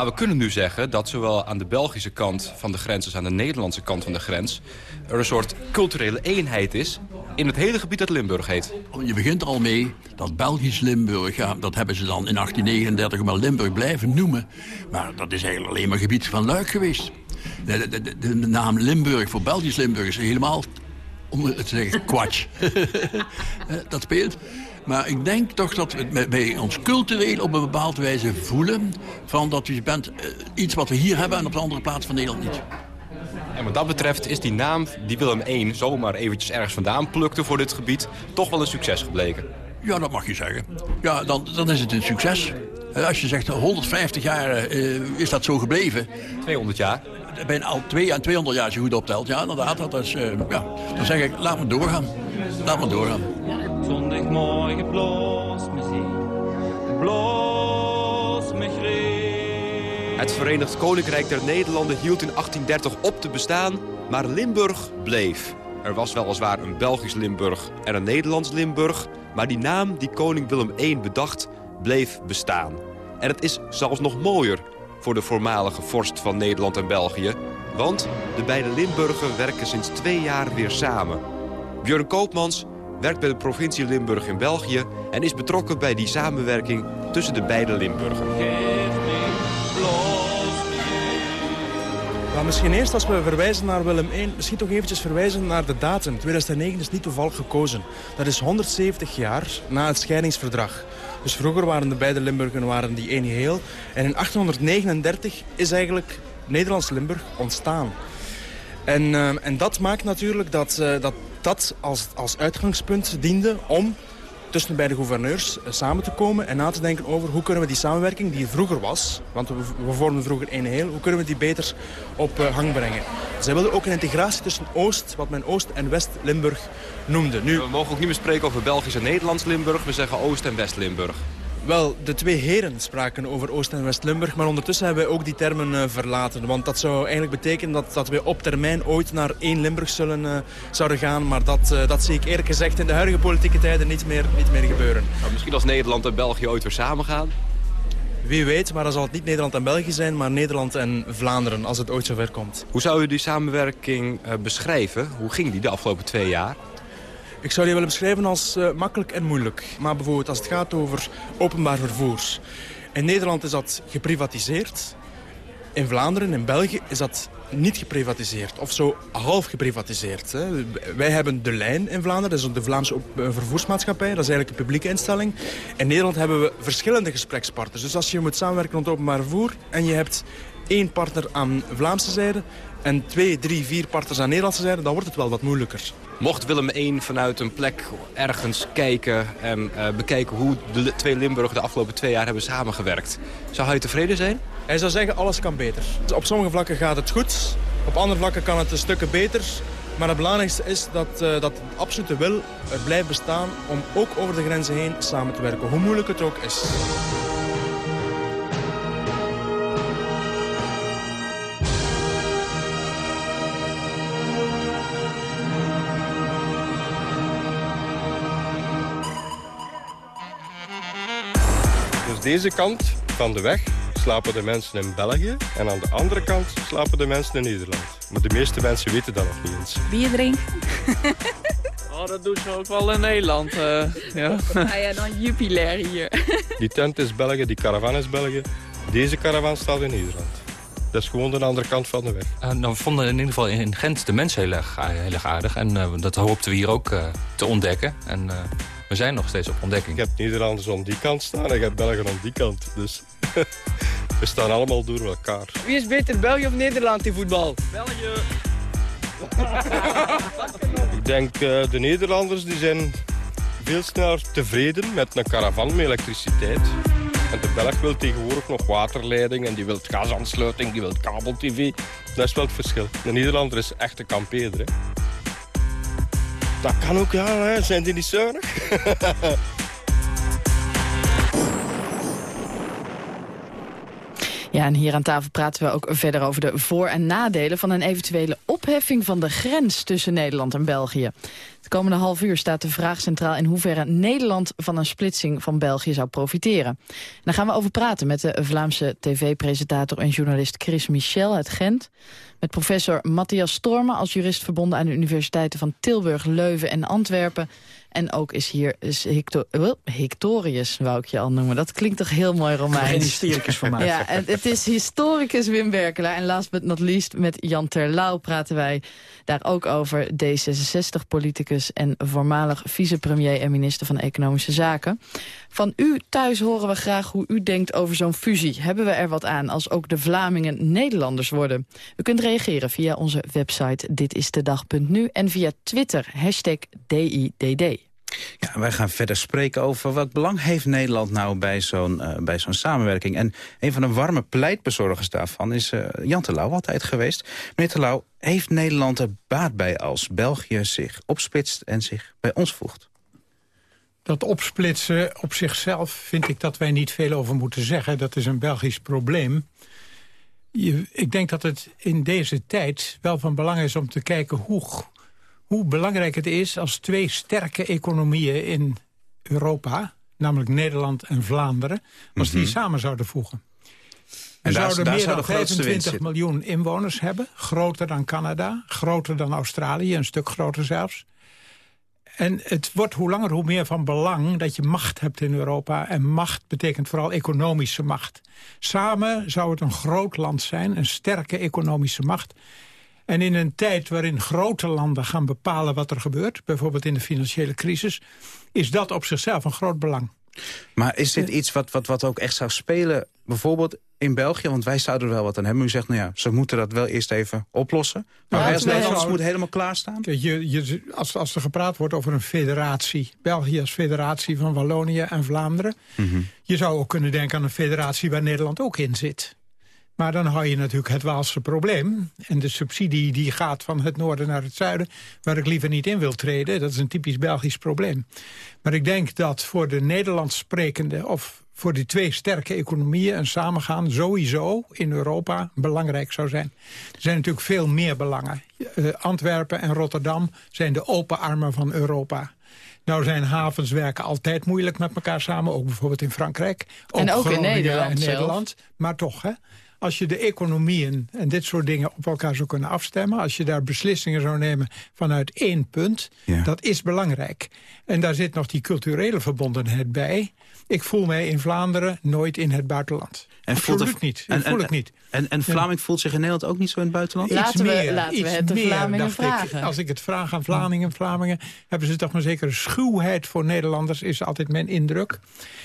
Maar we kunnen nu zeggen dat zowel aan de Belgische kant van de grens... als aan de Nederlandse kant van de grens... er een soort culturele eenheid is in het hele gebied dat Limburg heet. Je begint al mee dat Belgisch Limburg... Dat hebben ze dan in 1839 maar Limburg blijven noemen. Maar dat is eigenlijk alleen maar gebied van Luik geweest. De, de, de, de naam Limburg voor Belgisch Limburg is helemaal om het te zeggen, kwatsch. dat speelt. Maar ik denk toch dat we bij ons cultureel op een bepaalde wijze voelen... van dat je bent uh, iets wat we hier hebben en op de andere plaats van Nederland niet. En wat dat betreft is die naam die Willem I zomaar eventjes ergens vandaan plukte voor dit gebied... toch wel een succes gebleken. Ja, dat mag je zeggen. Ja, dan, dan is het een succes. Als je zegt 150 jaar uh, is dat zo gebleven. 200 jaar. Bijna al twee, 200 jaar als je goed optelt. Ja, inderdaad. Dat is, uh, ja. Dan zeg ik, laat me doorgaan. Laat me doorgaan. Zondagmorgen bloos muziek. Bloos me Het Verenigd Koninkrijk der Nederlanden hield in 1830 op te bestaan, maar Limburg bleef. Er was weliswaar een Belgisch Limburg en een Nederlands Limburg... maar die naam die koning Willem I bedacht, bleef bestaan. En het is zelfs nog mooier voor de voormalige vorst van Nederland en België... want de beide Limburgen werken sinds twee jaar weer samen. Björn Koopmans werkt bij de provincie Limburg in België... en is betrokken bij die samenwerking tussen de beide Limburgen. Maar misschien eerst als we verwijzen naar Willem I, misschien toch eventjes verwijzen naar de datum. 2009 is niet toevallig gekozen. Dat is 170 jaar na het scheidingsverdrag. Dus vroeger waren de beide Limburgen waren die één geheel. En in 1839 is eigenlijk Nederlands Limburg ontstaan. En, uh, en dat maakt natuurlijk dat, uh, dat dat als, als uitgangspunt diende om tussen de beide gouverneurs uh, samen te komen en na te denken over hoe kunnen we die samenwerking die er vroeger was, want we, we vormden vroeger één heel, hoe kunnen we die beter op uh, hang brengen. Zij wilden ook een integratie tussen Oost, wat men Oost- en West-Limburg noemde. Nu, we mogen ook niet meer spreken over Belgisch en Nederlands Limburg, we zeggen Oost- en West-Limburg. Wel, de twee heren spraken over Oost- en West-Limburg, maar ondertussen hebben wij ook die termen uh, verlaten. Want dat zou eigenlijk betekenen dat, dat we op termijn ooit naar één Limburg zullen, uh, zouden gaan. Maar dat, uh, dat zie ik eerlijk gezegd in de huidige politieke tijden niet meer, niet meer gebeuren. Nou, misschien als Nederland en België ooit weer samen gaan? Wie weet, maar dan zal het niet Nederland en België zijn, maar Nederland en Vlaanderen als het ooit zover komt. Hoe zou u die samenwerking beschrijven? Hoe ging die de afgelopen twee jaar? Ik zou die willen beschrijven als uh, makkelijk en moeilijk. Maar bijvoorbeeld als het gaat over openbaar vervoer. In Nederland is dat geprivatiseerd. In Vlaanderen, in België, is dat niet geprivatiseerd. Of zo half geprivatiseerd. Hè. Wij hebben de lijn in Vlaanderen, dat is de Vlaamse vervoersmaatschappij. Dat is eigenlijk een publieke instelling. In Nederland hebben we verschillende gesprekspartners. Dus als je moet samenwerken rond openbaar vervoer... en je hebt één partner aan Vlaamse zijde en twee, drie, vier partners aan Nederlandse zijde... dan wordt het wel wat moeilijker. Mocht Willem I vanuit een plek ergens kijken en uh, bekijken hoe de twee Limburgen de afgelopen twee jaar hebben samengewerkt, zou hij tevreden zijn? Hij zou zeggen, alles kan beter. Dus op sommige vlakken gaat het goed, op andere vlakken kan het een stukje beter. Maar het belangrijkste is dat, uh, dat absolute wil er blijft bestaan om ook over de grenzen heen samen te werken, hoe moeilijk het ook is. deze kant van de weg slapen de mensen in België. En aan de andere kant slapen de mensen in Nederland. Maar de meeste mensen weten dat nog niet eens. Bier drinken? oh, dat doen ze ook wel in Nederland. Uh, ja. Nou ja, dan jupilair hier. die tent is België, die caravan is België. Deze caravan staat in Nederland. Dat is gewoon de andere kant van de weg. Uh, nou, we vonden in ieder geval in Gent de mensen heel erg, heel erg aardig. En uh, dat hoopten we hier ook uh, te ontdekken. En we zijn nog steeds op ontdekking. Ik heb Nederlanders aan die kant staan en ik heb Belgen aan die kant. Dus we staan allemaal door elkaar. Wie is beter, België of Nederland in voetbal? België. Ik denk uh, de Nederlanders die zijn veel sneller tevreden met een caravan met elektriciteit. En de Belg wil tegenwoordig nog waterleiding en die wil gasaansluiting, die wil kabel-tv. Dat is wel het verschil. De Nederlander is echt een kampeerder. Hè. Dat kan ook, ja. Hè. Zijn die niet zuinig? Ja, en hier aan tafel praten we ook verder over de voor- en nadelen... van een eventuele opheffing van de grens tussen Nederland en België. Het komende half uur staat de vraag centraal... in hoeverre Nederland van een splitsing van België zou profiteren. En daar gaan we over praten met de Vlaamse tv-presentator... en journalist Chris Michel uit Gent... met professor Matthias Stormen als jurist verbonden aan de universiteiten van Tilburg, Leuven en Antwerpen... En ook is hier is Hector, Hectorius, wou ik je al noemen. Dat klinkt toch heel mooi Romeins. Geen historicus van mij. Ja, en het is historicus Wim Berkelaar. En last but not least, met Jan Terlouw praten wij daar ook over. D66-politicus en voormalig vicepremier en minister van Economische Zaken. Van u thuis horen we graag hoe u denkt over zo'n fusie. Hebben we er wat aan als ook de Vlamingen Nederlanders worden? U kunt reageren via onze website ditistedag.nu en via Twitter, hashtag DIDD. Ja, wij gaan verder spreken over wat belang heeft Nederland nou bij zo'n uh, bij zo'n samenwerking. En een van de warme pleitbezorgers daarvan is uh, Jan Terlouw altijd geweest. Meneer Terlouw, heeft Nederland er baat bij als België zich opsplitst en zich bij ons voegt? Dat opsplitsen op zichzelf vind ik dat wij niet veel over moeten zeggen. Dat is een Belgisch probleem. Ik denk dat het in deze tijd wel van belang is om te kijken hoe, hoe belangrijk het is als twee sterke economieën in Europa, namelijk Nederland en Vlaanderen, als die mhm. samen zouden voegen. We zouden meer dan 25 miljoen inwoners hebben, groter dan Canada, groter dan Australië, een stuk groter zelfs. En het wordt hoe langer hoe meer van belang dat je macht hebt in Europa. En macht betekent vooral economische macht. Samen zou het een groot land zijn, een sterke economische macht. En in een tijd waarin grote landen gaan bepalen wat er gebeurt... bijvoorbeeld in de financiële crisis... is dat op zichzelf een groot belang. Maar is dit iets wat, wat, wat ook echt zou spelen, bijvoorbeeld in België? Want wij zouden er wel wat aan hebben. U zegt, nou ja, ze moeten dat wel eerst even oplossen. Maar wij als Nederlanders moeten helemaal klaarstaan? Je, je, als, als er gepraat wordt over een federatie... België als federatie van Wallonië en Vlaanderen... Mhm. je zou ook kunnen denken aan een federatie waar Nederland ook in zit. Maar dan hou je natuurlijk het Waalse probleem. En de subsidie die gaat van het noorden naar het zuiden... waar ik liever niet in wil treden. Dat is een typisch Belgisch probleem. Maar ik denk dat voor de Nederlands sprekende... of voor die twee sterke economieën een samengaan... sowieso in Europa belangrijk zou zijn. Er zijn natuurlijk veel meer belangen. Uh, Antwerpen en Rotterdam zijn de open armen van Europa. Nou zijn havens werken altijd moeilijk met elkaar samen. Ook bijvoorbeeld in Frankrijk. Ook en ook in Nederland, en Nederland. Maar toch, hè? Als je de economieën en dit soort dingen op elkaar zou kunnen afstemmen... als je daar beslissingen zou nemen vanuit één punt, dat is belangrijk. En daar zit nog die culturele verbondenheid bij. Ik voel mij in Vlaanderen nooit in het buitenland. En Absoluut voelt niet. En, voel ik niet. En, en Vlaming voelt zich in Nederland ook niet zo in het buitenland? Laten we, meer, laten we het de Vlamingen vragen. Als ik het vraag aan Vlamingen, Vlamingen... hebben ze toch maar zekere schuwheid voor Nederlanders... is altijd mijn indruk.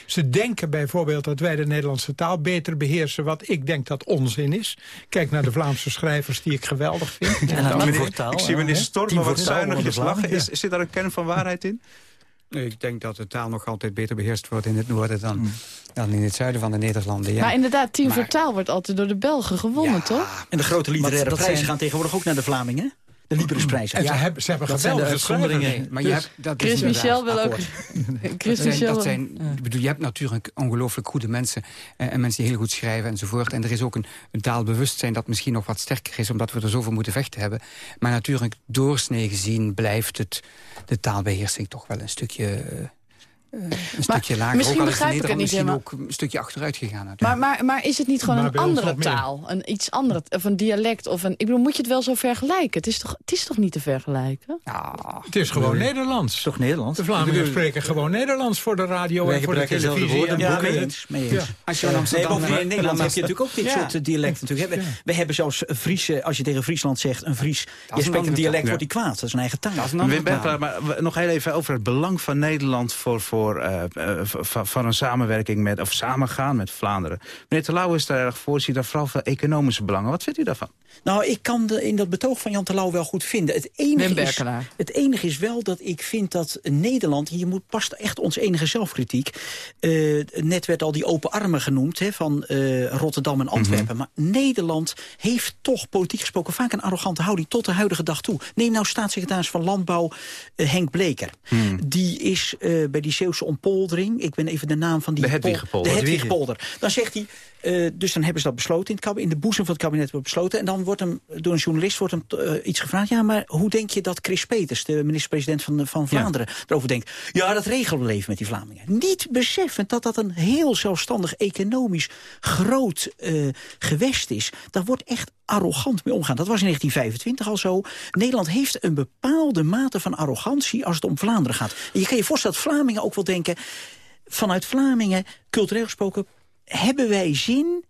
Ze denken bijvoorbeeld dat wij de Nederlandse taal beter beheersen... wat ik denk dat onzin is. Kijk naar de Vlaamse schrijvers die ik geweldig vind. Ja, ik zie meneer Storm wat zuinigjes lachen. Is, zit daar een kern van waarheid in? Ik denk dat de taal nog altijd beter beheerst wordt in het noorden dan, dan in het zuiden van de Nederlanden. Ja. Maar inderdaad, team voor taal wordt altijd door de Belgen gewonnen, toch? En de grote literaire prijzen gaan tegenwoordig ook naar de Vlamingen. De Librisprijs. En ze hebben, ze hebben geweldige schrijvers. Maar je hebt, dat Chris Michel wil ook... Chris Michel... Dat zijn, ik bedoel, je hebt natuurlijk ongelooflijk goede mensen. Eh, en mensen die heel goed schrijven enzovoort. En er is ook een, een, taalbewustzijn dat misschien nog wat sterker is... omdat we er zoveel moeten vechten hebben. Maar natuurlijk, doorsnee gezien blijft het, de taalbeheersing toch wel een stukje... Uh, een stukje lager. Misschien ook begrijp ik het niet misschien helemaal. ook een stukje achteruit gegaan. Maar, maar, maar is het niet gewoon een andere taal? Een iets andere, of een dialect? Of een, ik bedoel, moet je het wel zo vergelijken? Het is toch, het is toch niet te vergelijken? Ja, het is gewoon nee. Nederlands. Toch Nederlands? De Vlamingen spreken gewoon Nederlands voor de radio en voor de televisie. En ja, mee eens. Mee eens. Als je in Amsterdam nee, in Nederland heb je natuurlijk ook dit soort eh, dialecten. Natuurlijk. We, hebben zelfs Friese, als je tegen Friesland zegt, een Fries, je spreekt een dialect, wordt die kwaad. Dat is een eigen taal. Maar nog heel even over het belang van Nederland voor voor, uh, van een samenwerking met, of samengaan met Vlaanderen. Meneer Terlouw is daar erg voor, ziet daar vooral veel economische belangen. Wat vindt u daarvan? Nou, ik kan de, in dat betoog van Jan Terlouw wel goed vinden. Het enige, is, het enige is wel dat ik vind dat Nederland... hier moet, past echt onze enige zelfkritiek... net werd al die open armen genoemd hè, van Rotterdam en Antwerpen. Mhm. Maar Nederland heeft toch politiek gesproken vaak een arrogante houding... tot de huidige dag toe. Neem nou staatssecretaris van Landbouw Henk Bleker. Hmm. Die is uh, bij die Zeeuwse ontpoldering... ik ben even de naam van die... De Hedwigepolder. De. Dan zegt hij... Uh, dus dan hebben ze dat besloten in, het kabinet, in de boezem van het kabinet wordt besloten. En dan wordt hem door een journalist wordt hem uh, iets gevraagd. Ja, maar hoe denk je dat Chris Peters, de minister-president van, van Vlaanderen, erover denkt? Ja, dat regelen we leven met die Vlamingen. Niet beseffend dat dat een heel zelfstandig, economisch groot uh, gewest is. Daar wordt echt arrogant mee omgaan. Dat was in 1925 al zo. Nederland heeft een bepaalde mate van arrogantie als het om Vlaanderen gaat. En je kan je voorstellen dat Vlamingen ook denken... vanuit Vlamingen, cultureel gesproken, hebben wij zin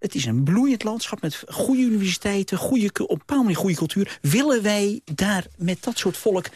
het is een bloeiend landschap met goede universiteiten, goede, op een bepaalde manier goede cultuur. Willen wij daar met dat soort volk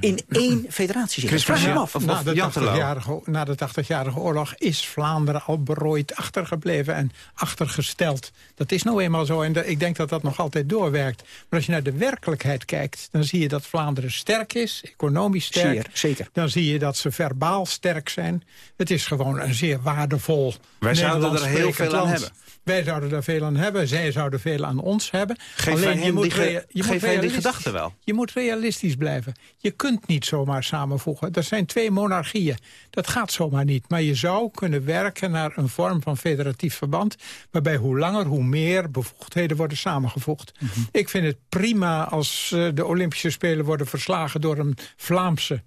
in één federatie zitten? Vraag je af. Na de, 80-jarige, na de 80-jarige oorlog is Vlaanderen al berooid achtergebleven en achtergesteld. Dat is nou eenmaal zo en ik denk dat dat nog altijd doorwerkt. Maar als je naar de werkelijkheid kijkt, dan zie je dat Vlaanderen sterk is, economisch sterk. Zeer, zeker. Dan zie je dat ze verbaal sterk zijn. Het is gewoon een zeer waardevol Wij zouden er heel veel aan hebben. Wij zouden daar veel aan hebben. Zij zouden veel aan ons hebben. Geef Alleen, je moet, die, je moet die gedachte wel. Je moet realistisch blijven. Je kunt niet zomaar samenvoegen. Er zijn twee monarchieën. Dat gaat zomaar niet. Maar je zou kunnen werken naar een vorm van federatief verband... waarbij hoe langer, hoe meer bevoegdheden worden samengevoegd. Mhm. Ik vind het prima als eh, de Olympische Spelen worden verslagen... door een Vlaamse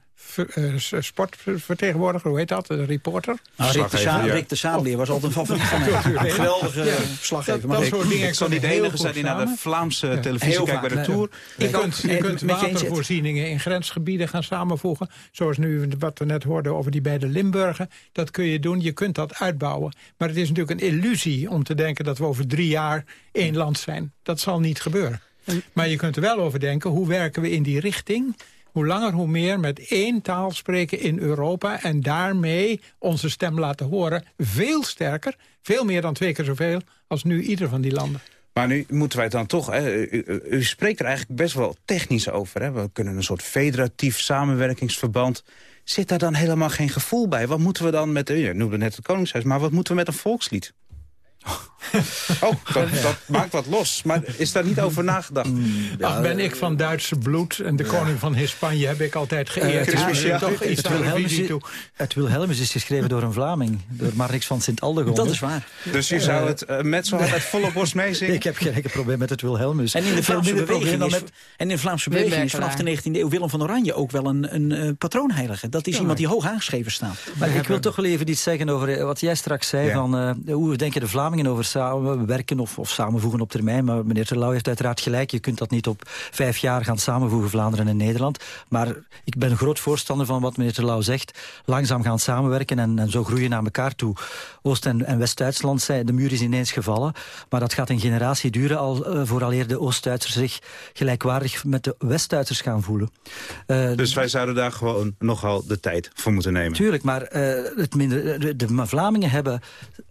sportvertegenwoordiger, hoe heet dat? De reporter? Nou, Rick, de Sa Rick de Saarleer was altijd een favoriet van Een geweldige ja. verslaggever. Dat, dat ik zal niet de enige zijn die naar de Vlaamse ja. televisie kijkt bij de Tour. Je kunt, je kunt watervoorzieningen in grensgebieden gaan samenvoegen. Zoals nu wat we net hoorden over die beide Limburgen. Dat kun je doen, je kunt dat uitbouwen. Maar het is natuurlijk een illusie om te denken dat we over drie jaar één land zijn. Dat zal niet gebeuren. Maar je kunt er wel over denken, hoe werken we in die richting hoe langer hoe meer met één taal spreken in Europa... en daarmee onze stem laten horen. Veel sterker, veel meer dan twee keer zoveel... als nu ieder van die landen. Maar nu moeten wij het dan toch... Hè, u, spreekt er eigenlijk best wel technisch over. Hè? We kunnen een soort federatief samenwerkingsverband... Zit daar dan helemaal geen gevoel bij? Wat moeten we dan met... U noemde net het Koningshuis, maar wat moeten we met een volkslied? Oh, dat, dat, maakt wat los. Maar is daar niet over nagedacht? Mm, Ach, ben ik van Duitse bloed en de koning van Hispanje heb ik altijd geëerd. Uh, het, ja, toch iets het, Wilhelmus, het Wilhelmus is geschreven door een Vlaming, door Marnix van Sint-Aldegonde. Dat is waar. Dus u zou het uh, met zo hard uit volle borst meezingen? ik heb geen enkel probleem met het Wilhelmus. En in de Vlaamse beweging is, met... en in de Vlaamse beweging is vanaf de 19e eeuw Willem van Oranje ook wel een, een uh, patroonheilige. Dat is iemand die hoog aangeschreven staat. Maar ik wil toch wel even iets zeggen over wat jij straks zei. Van, hoe denken de Vlamingen over samenwerken of, of samenvoegen op termijn. Maar meneer Terlouw heeft uiteraard gelijk. Je kunt dat niet op vijf jaar gaan samenvoegen, Vlaanderen en Nederland. Maar ik ben groot voorstander van wat meneer Terlouw zegt. Langzaam gaan samenwerken en, en zo groeien naar elkaar toe. Oost- en, en West-Duitsland, de muur is ineens gevallen. Maar dat gaat een generatie duren al, uh, vooraleer de Oost-Duitsers zich gelijkwaardig met de West-Duitsers gaan voelen. Uh, dus wij zouden daar gewoon nogal de tijd voor moeten nemen? Tuurlijk, maar uh, het minder, de, de Vlamingen hebben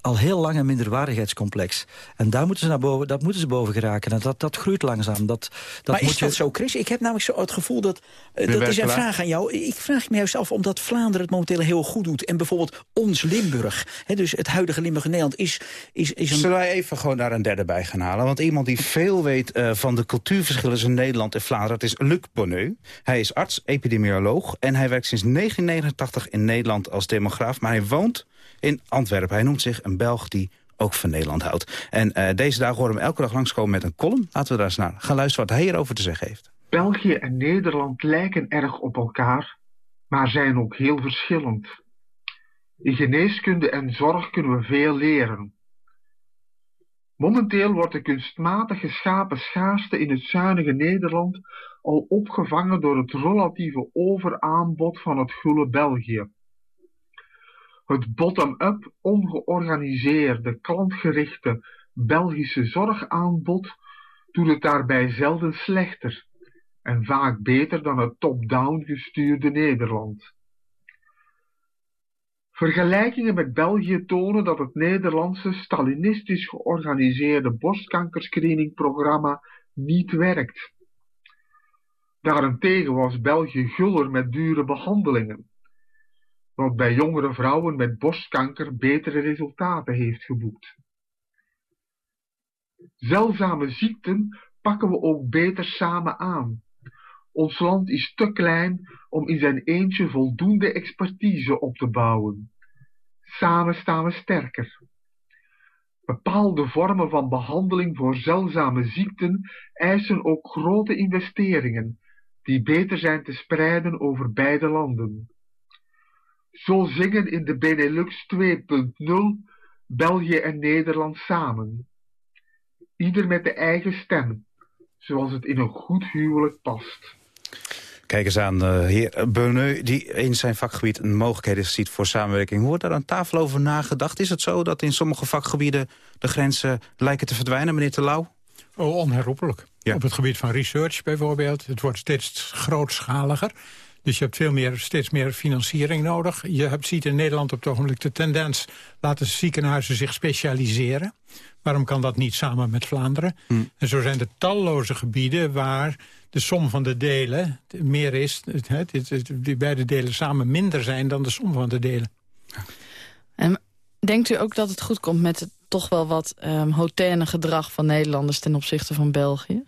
al heel lang een minderwaardigheidscomplex. En daar moeten ze naar boven, dat moeten ze boven geraken. En dat, dat groeit langzaam. Dat, dat maar is dat zo, Chris? Ik heb namelijk zo het gevoel dat... Uh, dat is een vraag aan jou. Ik vraag me juist af omdat Vlaanderen het momenteel heel goed doet. En bijvoorbeeld ons Limburg, hè, dus het huidige Limburg in Nederland... is, is, is een... Zullen wij even gewoon daar een derde bij gaan halen? Want iemand die veel weet uh, van de cultuurverschillen tussen Nederland en Vlaanderen... dat is Luc Bonneu. Hij is arts, epidemioloog en hij werkt sinds 1989 in Nederland als demograaf. Maar hij woont in Antwerpen. Hij noemt zich een Belg die ook van Nederland houdt. En uh, deze dagen horen we elke dag langskomen met een column. Laten we daar eens naar gaan luisteren wat hij hierover te zeggen heeft. België en Nederland lijken erg op elkaar, maar zijn ook heel verschillend. In geneeskunde en zorg kunnen we veel leren. Momenteel wordt de kunstmatig geschapen schaarste in het zuinige Nederland al opgevangen door het relatieve overaanbod van het gulle België. Het bottom-up, ongeorganiseerde, klantgerichte Belgische zorgaanbod doet het daarbij zelden slechter en vaak beter dan het top-down gestuurde Nederland. Vergelijkingen met België tonen dat het Nederlandse stalinistisch georganiseerde borstkankerscreeningprogramma niet werkt. Daarentegen was België guller met dure behandelingen, wat bij jongere vrouwen met borstkanker betere resultaten heeft geboekt. Zeldzame ziekten pakken we ook beter samen aan. Ons land is te klein om in zijn eentje voldoende expertise op te bouwen. Samen staan we sterker. Bepaalde vormen van behandeling voor zeldzame ziekten eisen ook grote investeringen, die beter zijn te spreiden over beide landen. Zo zingen in de Benelux 2.0 België en Nederland samen. Ieder met de eigen stem, zoals het in een goed huwelijk past. Kijk eens aan de eh, heer Beuneu, die in zijn vakgebied een mogelijkheden ziet voor samenwerking. Wordt daar aan tafel over nagedacht? Is het zo dat in sommige vakgebieden de grenzen lijken te verdwijnen, meneer Terlouw? Oh, onherroepelijk. Op het gebied van research bijvoorbeeld. Het wordt steeds grootschaliger. Dus je hebt veel meer, steeds meer financiering nodig. Je hebt, ziet in Nederland op het ogenblik de tendens... laten ziekenhuizen zich specialiseren. Waarom kan dat niet samen met Vlaanderen? Hm. En zo zijn er talloze gebieden waar de som van de delen meer is... die beide delen samen minder zijn dan de som van de delen. En denkt u ook dat het goed komt met het toch wel wat um, gedrag van Nederlanders... ten opzichte van België?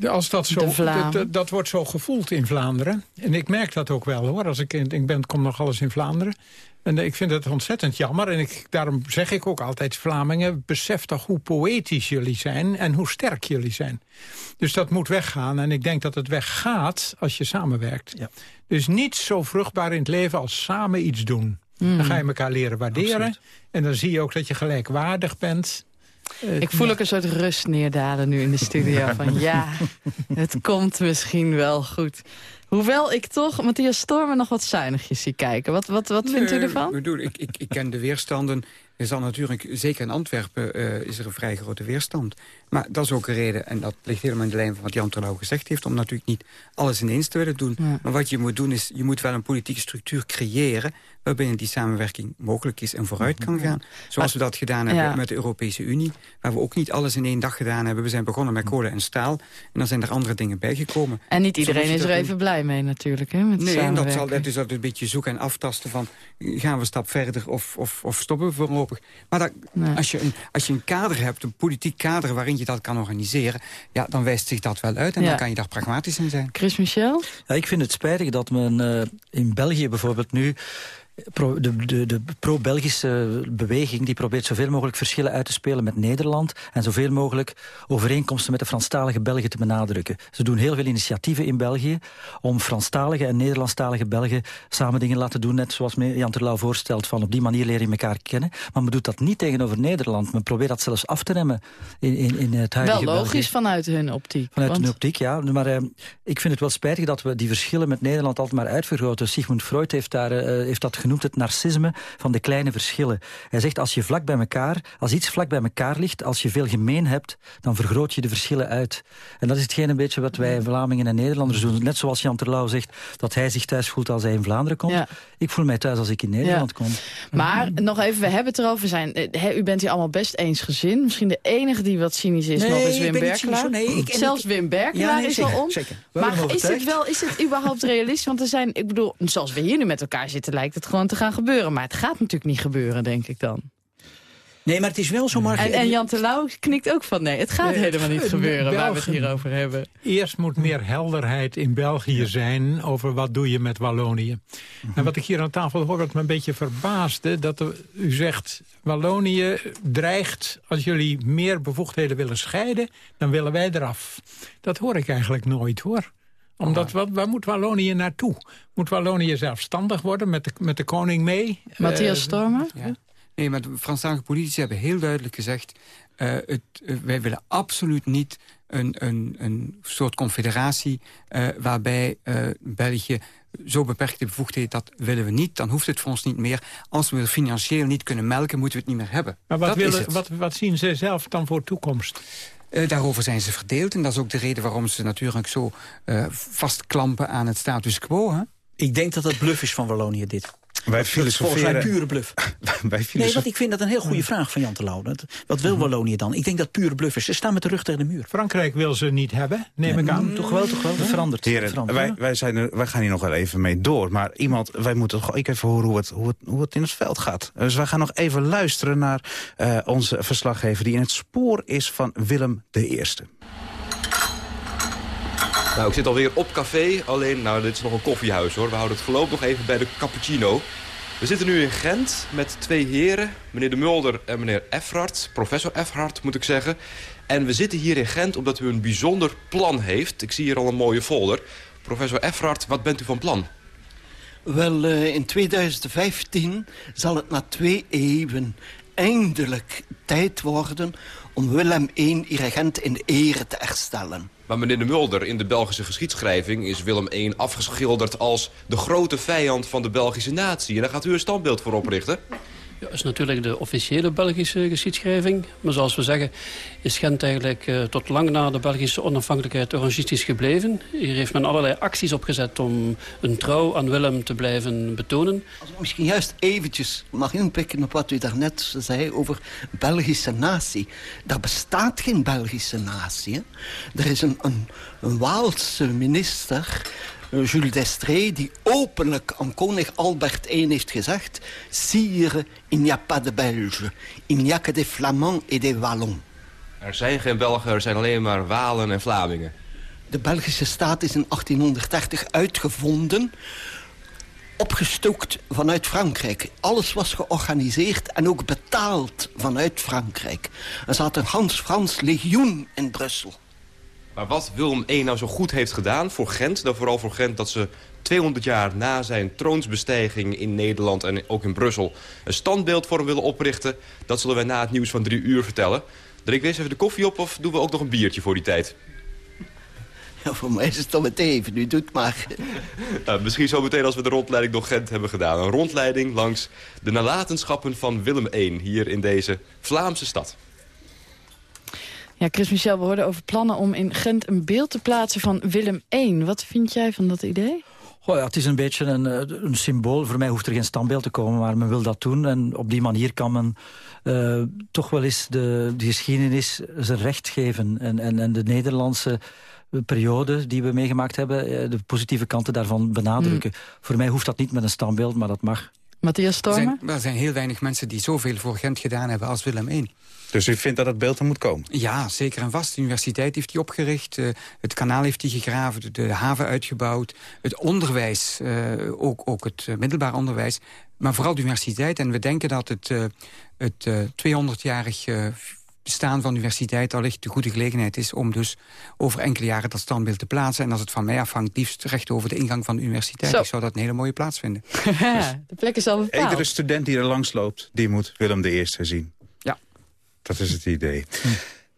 Eh, als dat, zo, dat, dat, wordt zo gevoeld in Vlaanderen. En ik merk dat ook wel hoor. Als ik, ik ben, kom nog alles in Vlaanderen. En ik vind het ontzettend jammer. En ik, daarom zeg ik ook altijd, Vlamingen... besef toch hoe poëtisch jullie zijn en hoe sterk jullie zijn. Dus dat moet weggaan. En ik denk dat het weggaat als je samenwerkt. Ja. Dus niet zo vruchtbaar in het leven als samen iets doen. Dan ga je elkaar leren waarderen. En dan zie je ook dat je gelijkwaardig bent. Ik voel ook een soort rust neerdalen nu in de studio. Van ja, het komt misschien wel goed. Hoewel ik toch Matthias Stormer nog wat zuinigjes zie kijken. Wat, wat, wat vindt u ervan? Ik, bedoel, ik, ik, ik ken de weerstanden. Er zal natuurlijk, zeker in Antwerpen, uh, is er een vrij grote weerstand. Maar dat is ook een reden, en dat ligt helemaal in de lijn van wat Jan Terlouw gezegd heeft... om natuurlijk niet alles ineens te willen doen. Maar wat je moet doen is, je moet wel een politieke structuur creëren... waarbinnen die samenwerking mogelijk is en vooruit kan gaan. Zoals we dat gedaan hebben met de Europese Unie... waar we ook niet alles in één dag gedaan hebben. We zijn begonnen met kolen en staal en dan zijn er andere dingen bijgekomen. En niet iedereen is er even blij mee natuurlijk, hè, met Nee, en dat zal dat is dat een beetje zoeken en aftasten van... gaan we een stap verder of, of, of stoppen we voorlopig. Maar dat, als, je een, als je een kader hebt, een politiek kader... waarin je dat kan organiseren, ja, dan wijst zich dat wel uit. En dan kan je daar pragmatisch in zijn. Chris Michel? Ja, ik vind het spijtig dat men uh, in België bijvoorbeeld nu Pro, de, de, de pro-Belgische beweging die probeert zoveel mogelijk verschillen uit te spelen met Nederland en zoveel mogelijk overeenkomsten met de Franstalige Belgen te benadrukken. Ze doen heel veel initiatieven in België om Franstalige en Nederlandstalige Belgen samen dingen laten doen, net zoals Jan Terlouw voorstelt, van op die manier leren je elkaar kennen. Maar men doet dat niet tegenover Nederland. Men probeert dat zelfs af te remmen in, in, in het huidige Wel logisch vanuit hun optiek. Vanuit hun optiek, ja. Maar eh, ik vind het wel spijtig dat we die verschillen met Nederland altijd maar uitvergroten. Sigmund Freud heeft, daar, uh, heeft dat genoemd het narcisme van de kleine verschillen. Hij zegt, als je vlak bij elkaar, als iets vlak bij elkaar ligt, als je veel gemeen hebt, dan vergroot je de verschillen uit. En dat is hetgeen een beetje wat wij Vlamingen en Nederlanders doen. Net zoals Jan Terlouw zegt, dat hij zich thuis voelt als hij in Vlaanderen komt. Ik voel mij thuis als ik in Nederland kom. Maar nog even, we hebben het erover. Zijn, eh, u bent hier allemaal best eens gezin. Misschien de enige die wat cynisch is nog is Wim Berkelaar. Nee, ik, Zelfs Wim Berkelaar ja, is al om. Maar is het, wel, is het überhaupt realistisch? Want er zijn, ik bedoel, zoals we hier nu met elkaar zitten, lijkt het gewoon te gaan gebeuren. Maar het gaat natuurlijk niet gebeuren, denk ik dan. Nee, maar het is wel zo maar... En, en Jan Terlouw knikt ook van nee, het gaat helemaal niet gebeuren waar we het hier over hebben. Eerst moet meer helderheid in België zijn over wat doe je met Wallonië. En wat ik hier aan tafel hoor, wat me een beetje verbaasde... dat u zegt, Wallonië dreigt, als jullie meer bevoegdheden willen scheiden... dan willen wij eraf. Dat hoor ik eigenlijk nooit, hoor omdat, wat, waar moet Wallonië naartoe? Moet Wallonië zelfstandig worden met de, met de koning mee? Matthias uh, Stormer? Ja. Nee, maar de Franstalige politici hebben heel duidelijk gezegd... Uh, het, uh, wij willen absoluut niet een, een, een soort confederatie... Uh, waarbij België zo beperkte bevoegdheden, dat willen we niet. Dan hoeft het voor ons niet meer. Als we financieel niet kunnen melken, moeten we het niet meer hebben. Maar wat, willen, wat, wat zien ze zelf dan voor toekomst? Uh, daarover zijn ze verdeeld. En dat is ook de reden waarom ze natuurlijk zo uh, vastklampen aan het status quo. Hè? Ik denk dat het bluff is van Wallonië, dit. Wij Volgens mij pure bluff. wij nee, want ik vind dat een heel goede vraag van Jan Terlouw. Wat wil Wallonië dan? Ik denk dat pure bluff is. Ze staan met de rug tegen de muur. Frankrijk wil ze niet hebben, neem ik aan. Toch wel, toch wel. Dat verandert. Heren, verandert. wij, wij, zijn er, wij gaan hier nog wel even mee door. Maar iemand, wij moeten gewoon ik even horen hoe het, hoe, het, hoe het in het veld gaat. Dus wij gaan nog even luisteren naar uh, onze verslaggever... die in het spoor is van Willem I. Nou, ik zit alweer op café. Alleen, nou, dit is nog een koffiehuis, hoor. We houden het voorlopig nog even bij de cappuccino. We zitten nu in Gent met twee heren. Meneer De Mulder en meneer Effrart. Professor Effrart, moet ik zeggen. En we zitten hier in Gent omdat u een bijzonder plan heeft. Ik zie hier al een mooie folder. Professor Effrart, wat bent u van plan? Wel, uh, in 2015 zal het na twee eeuwen eindelijk tijd worden... om Willem I regent in ere te herstellen. Maar meneer de Mulder, in de Belgische geschiedschrijving... is Willem I afgeschilderd als de grote vijand van de Belgische natie. En daar gaat u een standbeeld voor oprichten? Is natuurlijk de officiële Belgische geschiedschrijving. Maar zoals we zeggen is Gent eigenlijk uh, tot lang na de Belgische onafhankelijkheid orangistisch gebleven. Hier heeft men allerlei acties opgezet om een trouw aan Willem te blijven betonen. Als ik misschien juist eventjes mag inpikken op wat u daarnet zei over Belgische natie. Er bestaat geen Belgische natie. Er is een, een, een Waalse minister Jules Destree, die openlijk aan koning Albert I heeft gezegd... Sire, il n'y a pas de Belge. Il n'y a que des Flamands et des Wallons. Er zijn geen Belgen, er zijn alleen maar Walen en Vlamingen. De Belgische staat is in 1830 uitgevonden opgestookt vanuit Frankrijk. Alles was georganiseerd en ook betaald vanuit Frankrijk. Er zat een Hans-Frans legioen in Brussel. Maar wat Willem I nou zo goed heeft gedaan voor Gent... dan vooral voor Gent dat ze 200 jaar na zijn troonsbestijging in Nederland... en ook in Brussel een standbeeld voor hem willen oprichten... dat zullen wij na het nieuws van drie uur vertellen. Drink we eens even de koffie op of doen we ook nog een biertje voor die tijd? Ja, voor mij is het al meteen even. Nu doet maar. Nou, misschien zo meteen als we de rondleiding door Gent hebben gedaan. Een rondleiding langs de nalatenschappen van Willem I... hier in deze Vlaamse stad. Ja, Chris Michel, we hoorden over plannen om in Gent een beeld te plaatsen van Willem I. Wat vind jij van dat idee? Oh ja, het is een beetje een, een, symbool. Voor mij hoeft er geen standbeeld te komen, maar men wil dat doen. En op die manier kan men uh, toch wel eens de, de geschiedenis zijn recht geven. En, en, en de Nederlandse periode die we meegemaakt hebben... de positieve kanten daarvan benadrukken. Mm. Voor mij hoeft dat niet met een standbeeld, maar dat mag. Matthias Stormer? Er zijn, er zijn heel weinig mensen die zoveel voor Gent gedaan hebben als Willem I. Dus u vindt dat het beeld er moet komen? Ja, zeker en vast. De universiteit heeft hij opgericht. Uh, het kanaal heeft hij gegraven. De haven uitgebouwd. Het onderwijs, uh, ook, ook het uh, middelbaar onderwijs. Maar vooral de universiteit. En we denken dat het, het 200-jarig bestaan van de universiteit... allicht de goede gelegenheid is om dus over enkele jaren dat standbeeld te plaatsen. En als het van mij afhangt, liefst recht over de ingang van de universiteit. Zo. Ik zou dat een hele mooie plaats vinden. dus de plek is al bepaald. Iedere student die er langs loopt, die moet Willem I zien. Dat is het idee. Hm.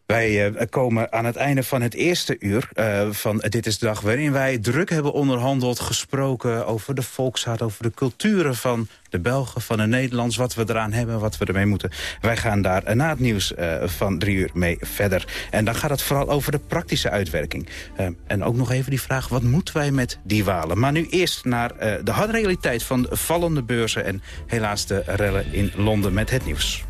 Wij uh, komen aan het einde van het eerste uur uh, van Dit is de Dag... waarin wij druk hebben onderhandeld, gesproken over de volkshaat... over de culturen van de Belgen, van de Nederlands... wat we eraan hebben, wat we ermee moeten. Wij gaan daar na het nieuws van drie uur mee verder. En dan gaat het vooral over de praktische uitwerking. en ook nog even die vraag, wat moeten wij met die walen? Maar nu eerst naar de harde realiteit van de vallende beurzen... en helaas de rellen in Londen met het nieuws.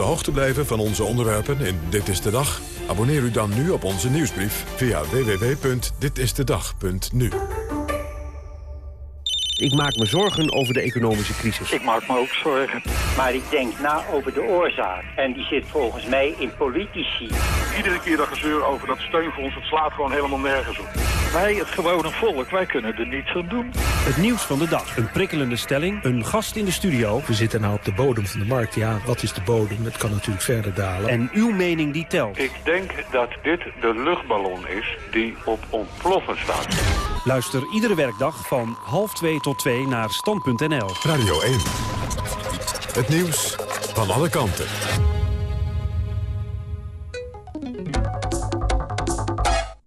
De hoogte blijven van onze onderwerpen in Dit is de Dag? Abonneer u dan nu op onze nieuwsbrief via www.ditistedag.nu. Ik maak me zorgen over de economische crisis. Ik maak me ook zorgen. Maar ik denk na over de oorzaak. En die zit volgens mij in politici. Iedere keer dat gezeur over dat steunfonds, het slaat gewoon helemaal nergens op. Wij, het gewone volk, wij kunnen er niets aan doen. Het nieuws van de dag. Een prikkelende stelling. Een gast in de studio. We zitten nou op de bodem van de markt. Ja, wat is de bodem? Het kan natuurlijk verder dalen. En uw mening die telt. Ik denk dat dit de luchtballon is die op ontploffen staat. Luister iedere werkdag van half twee tot twee naar stand.nl. Radio 1. Het nieuws van alle kanten.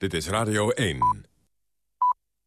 Dit is Radio 1.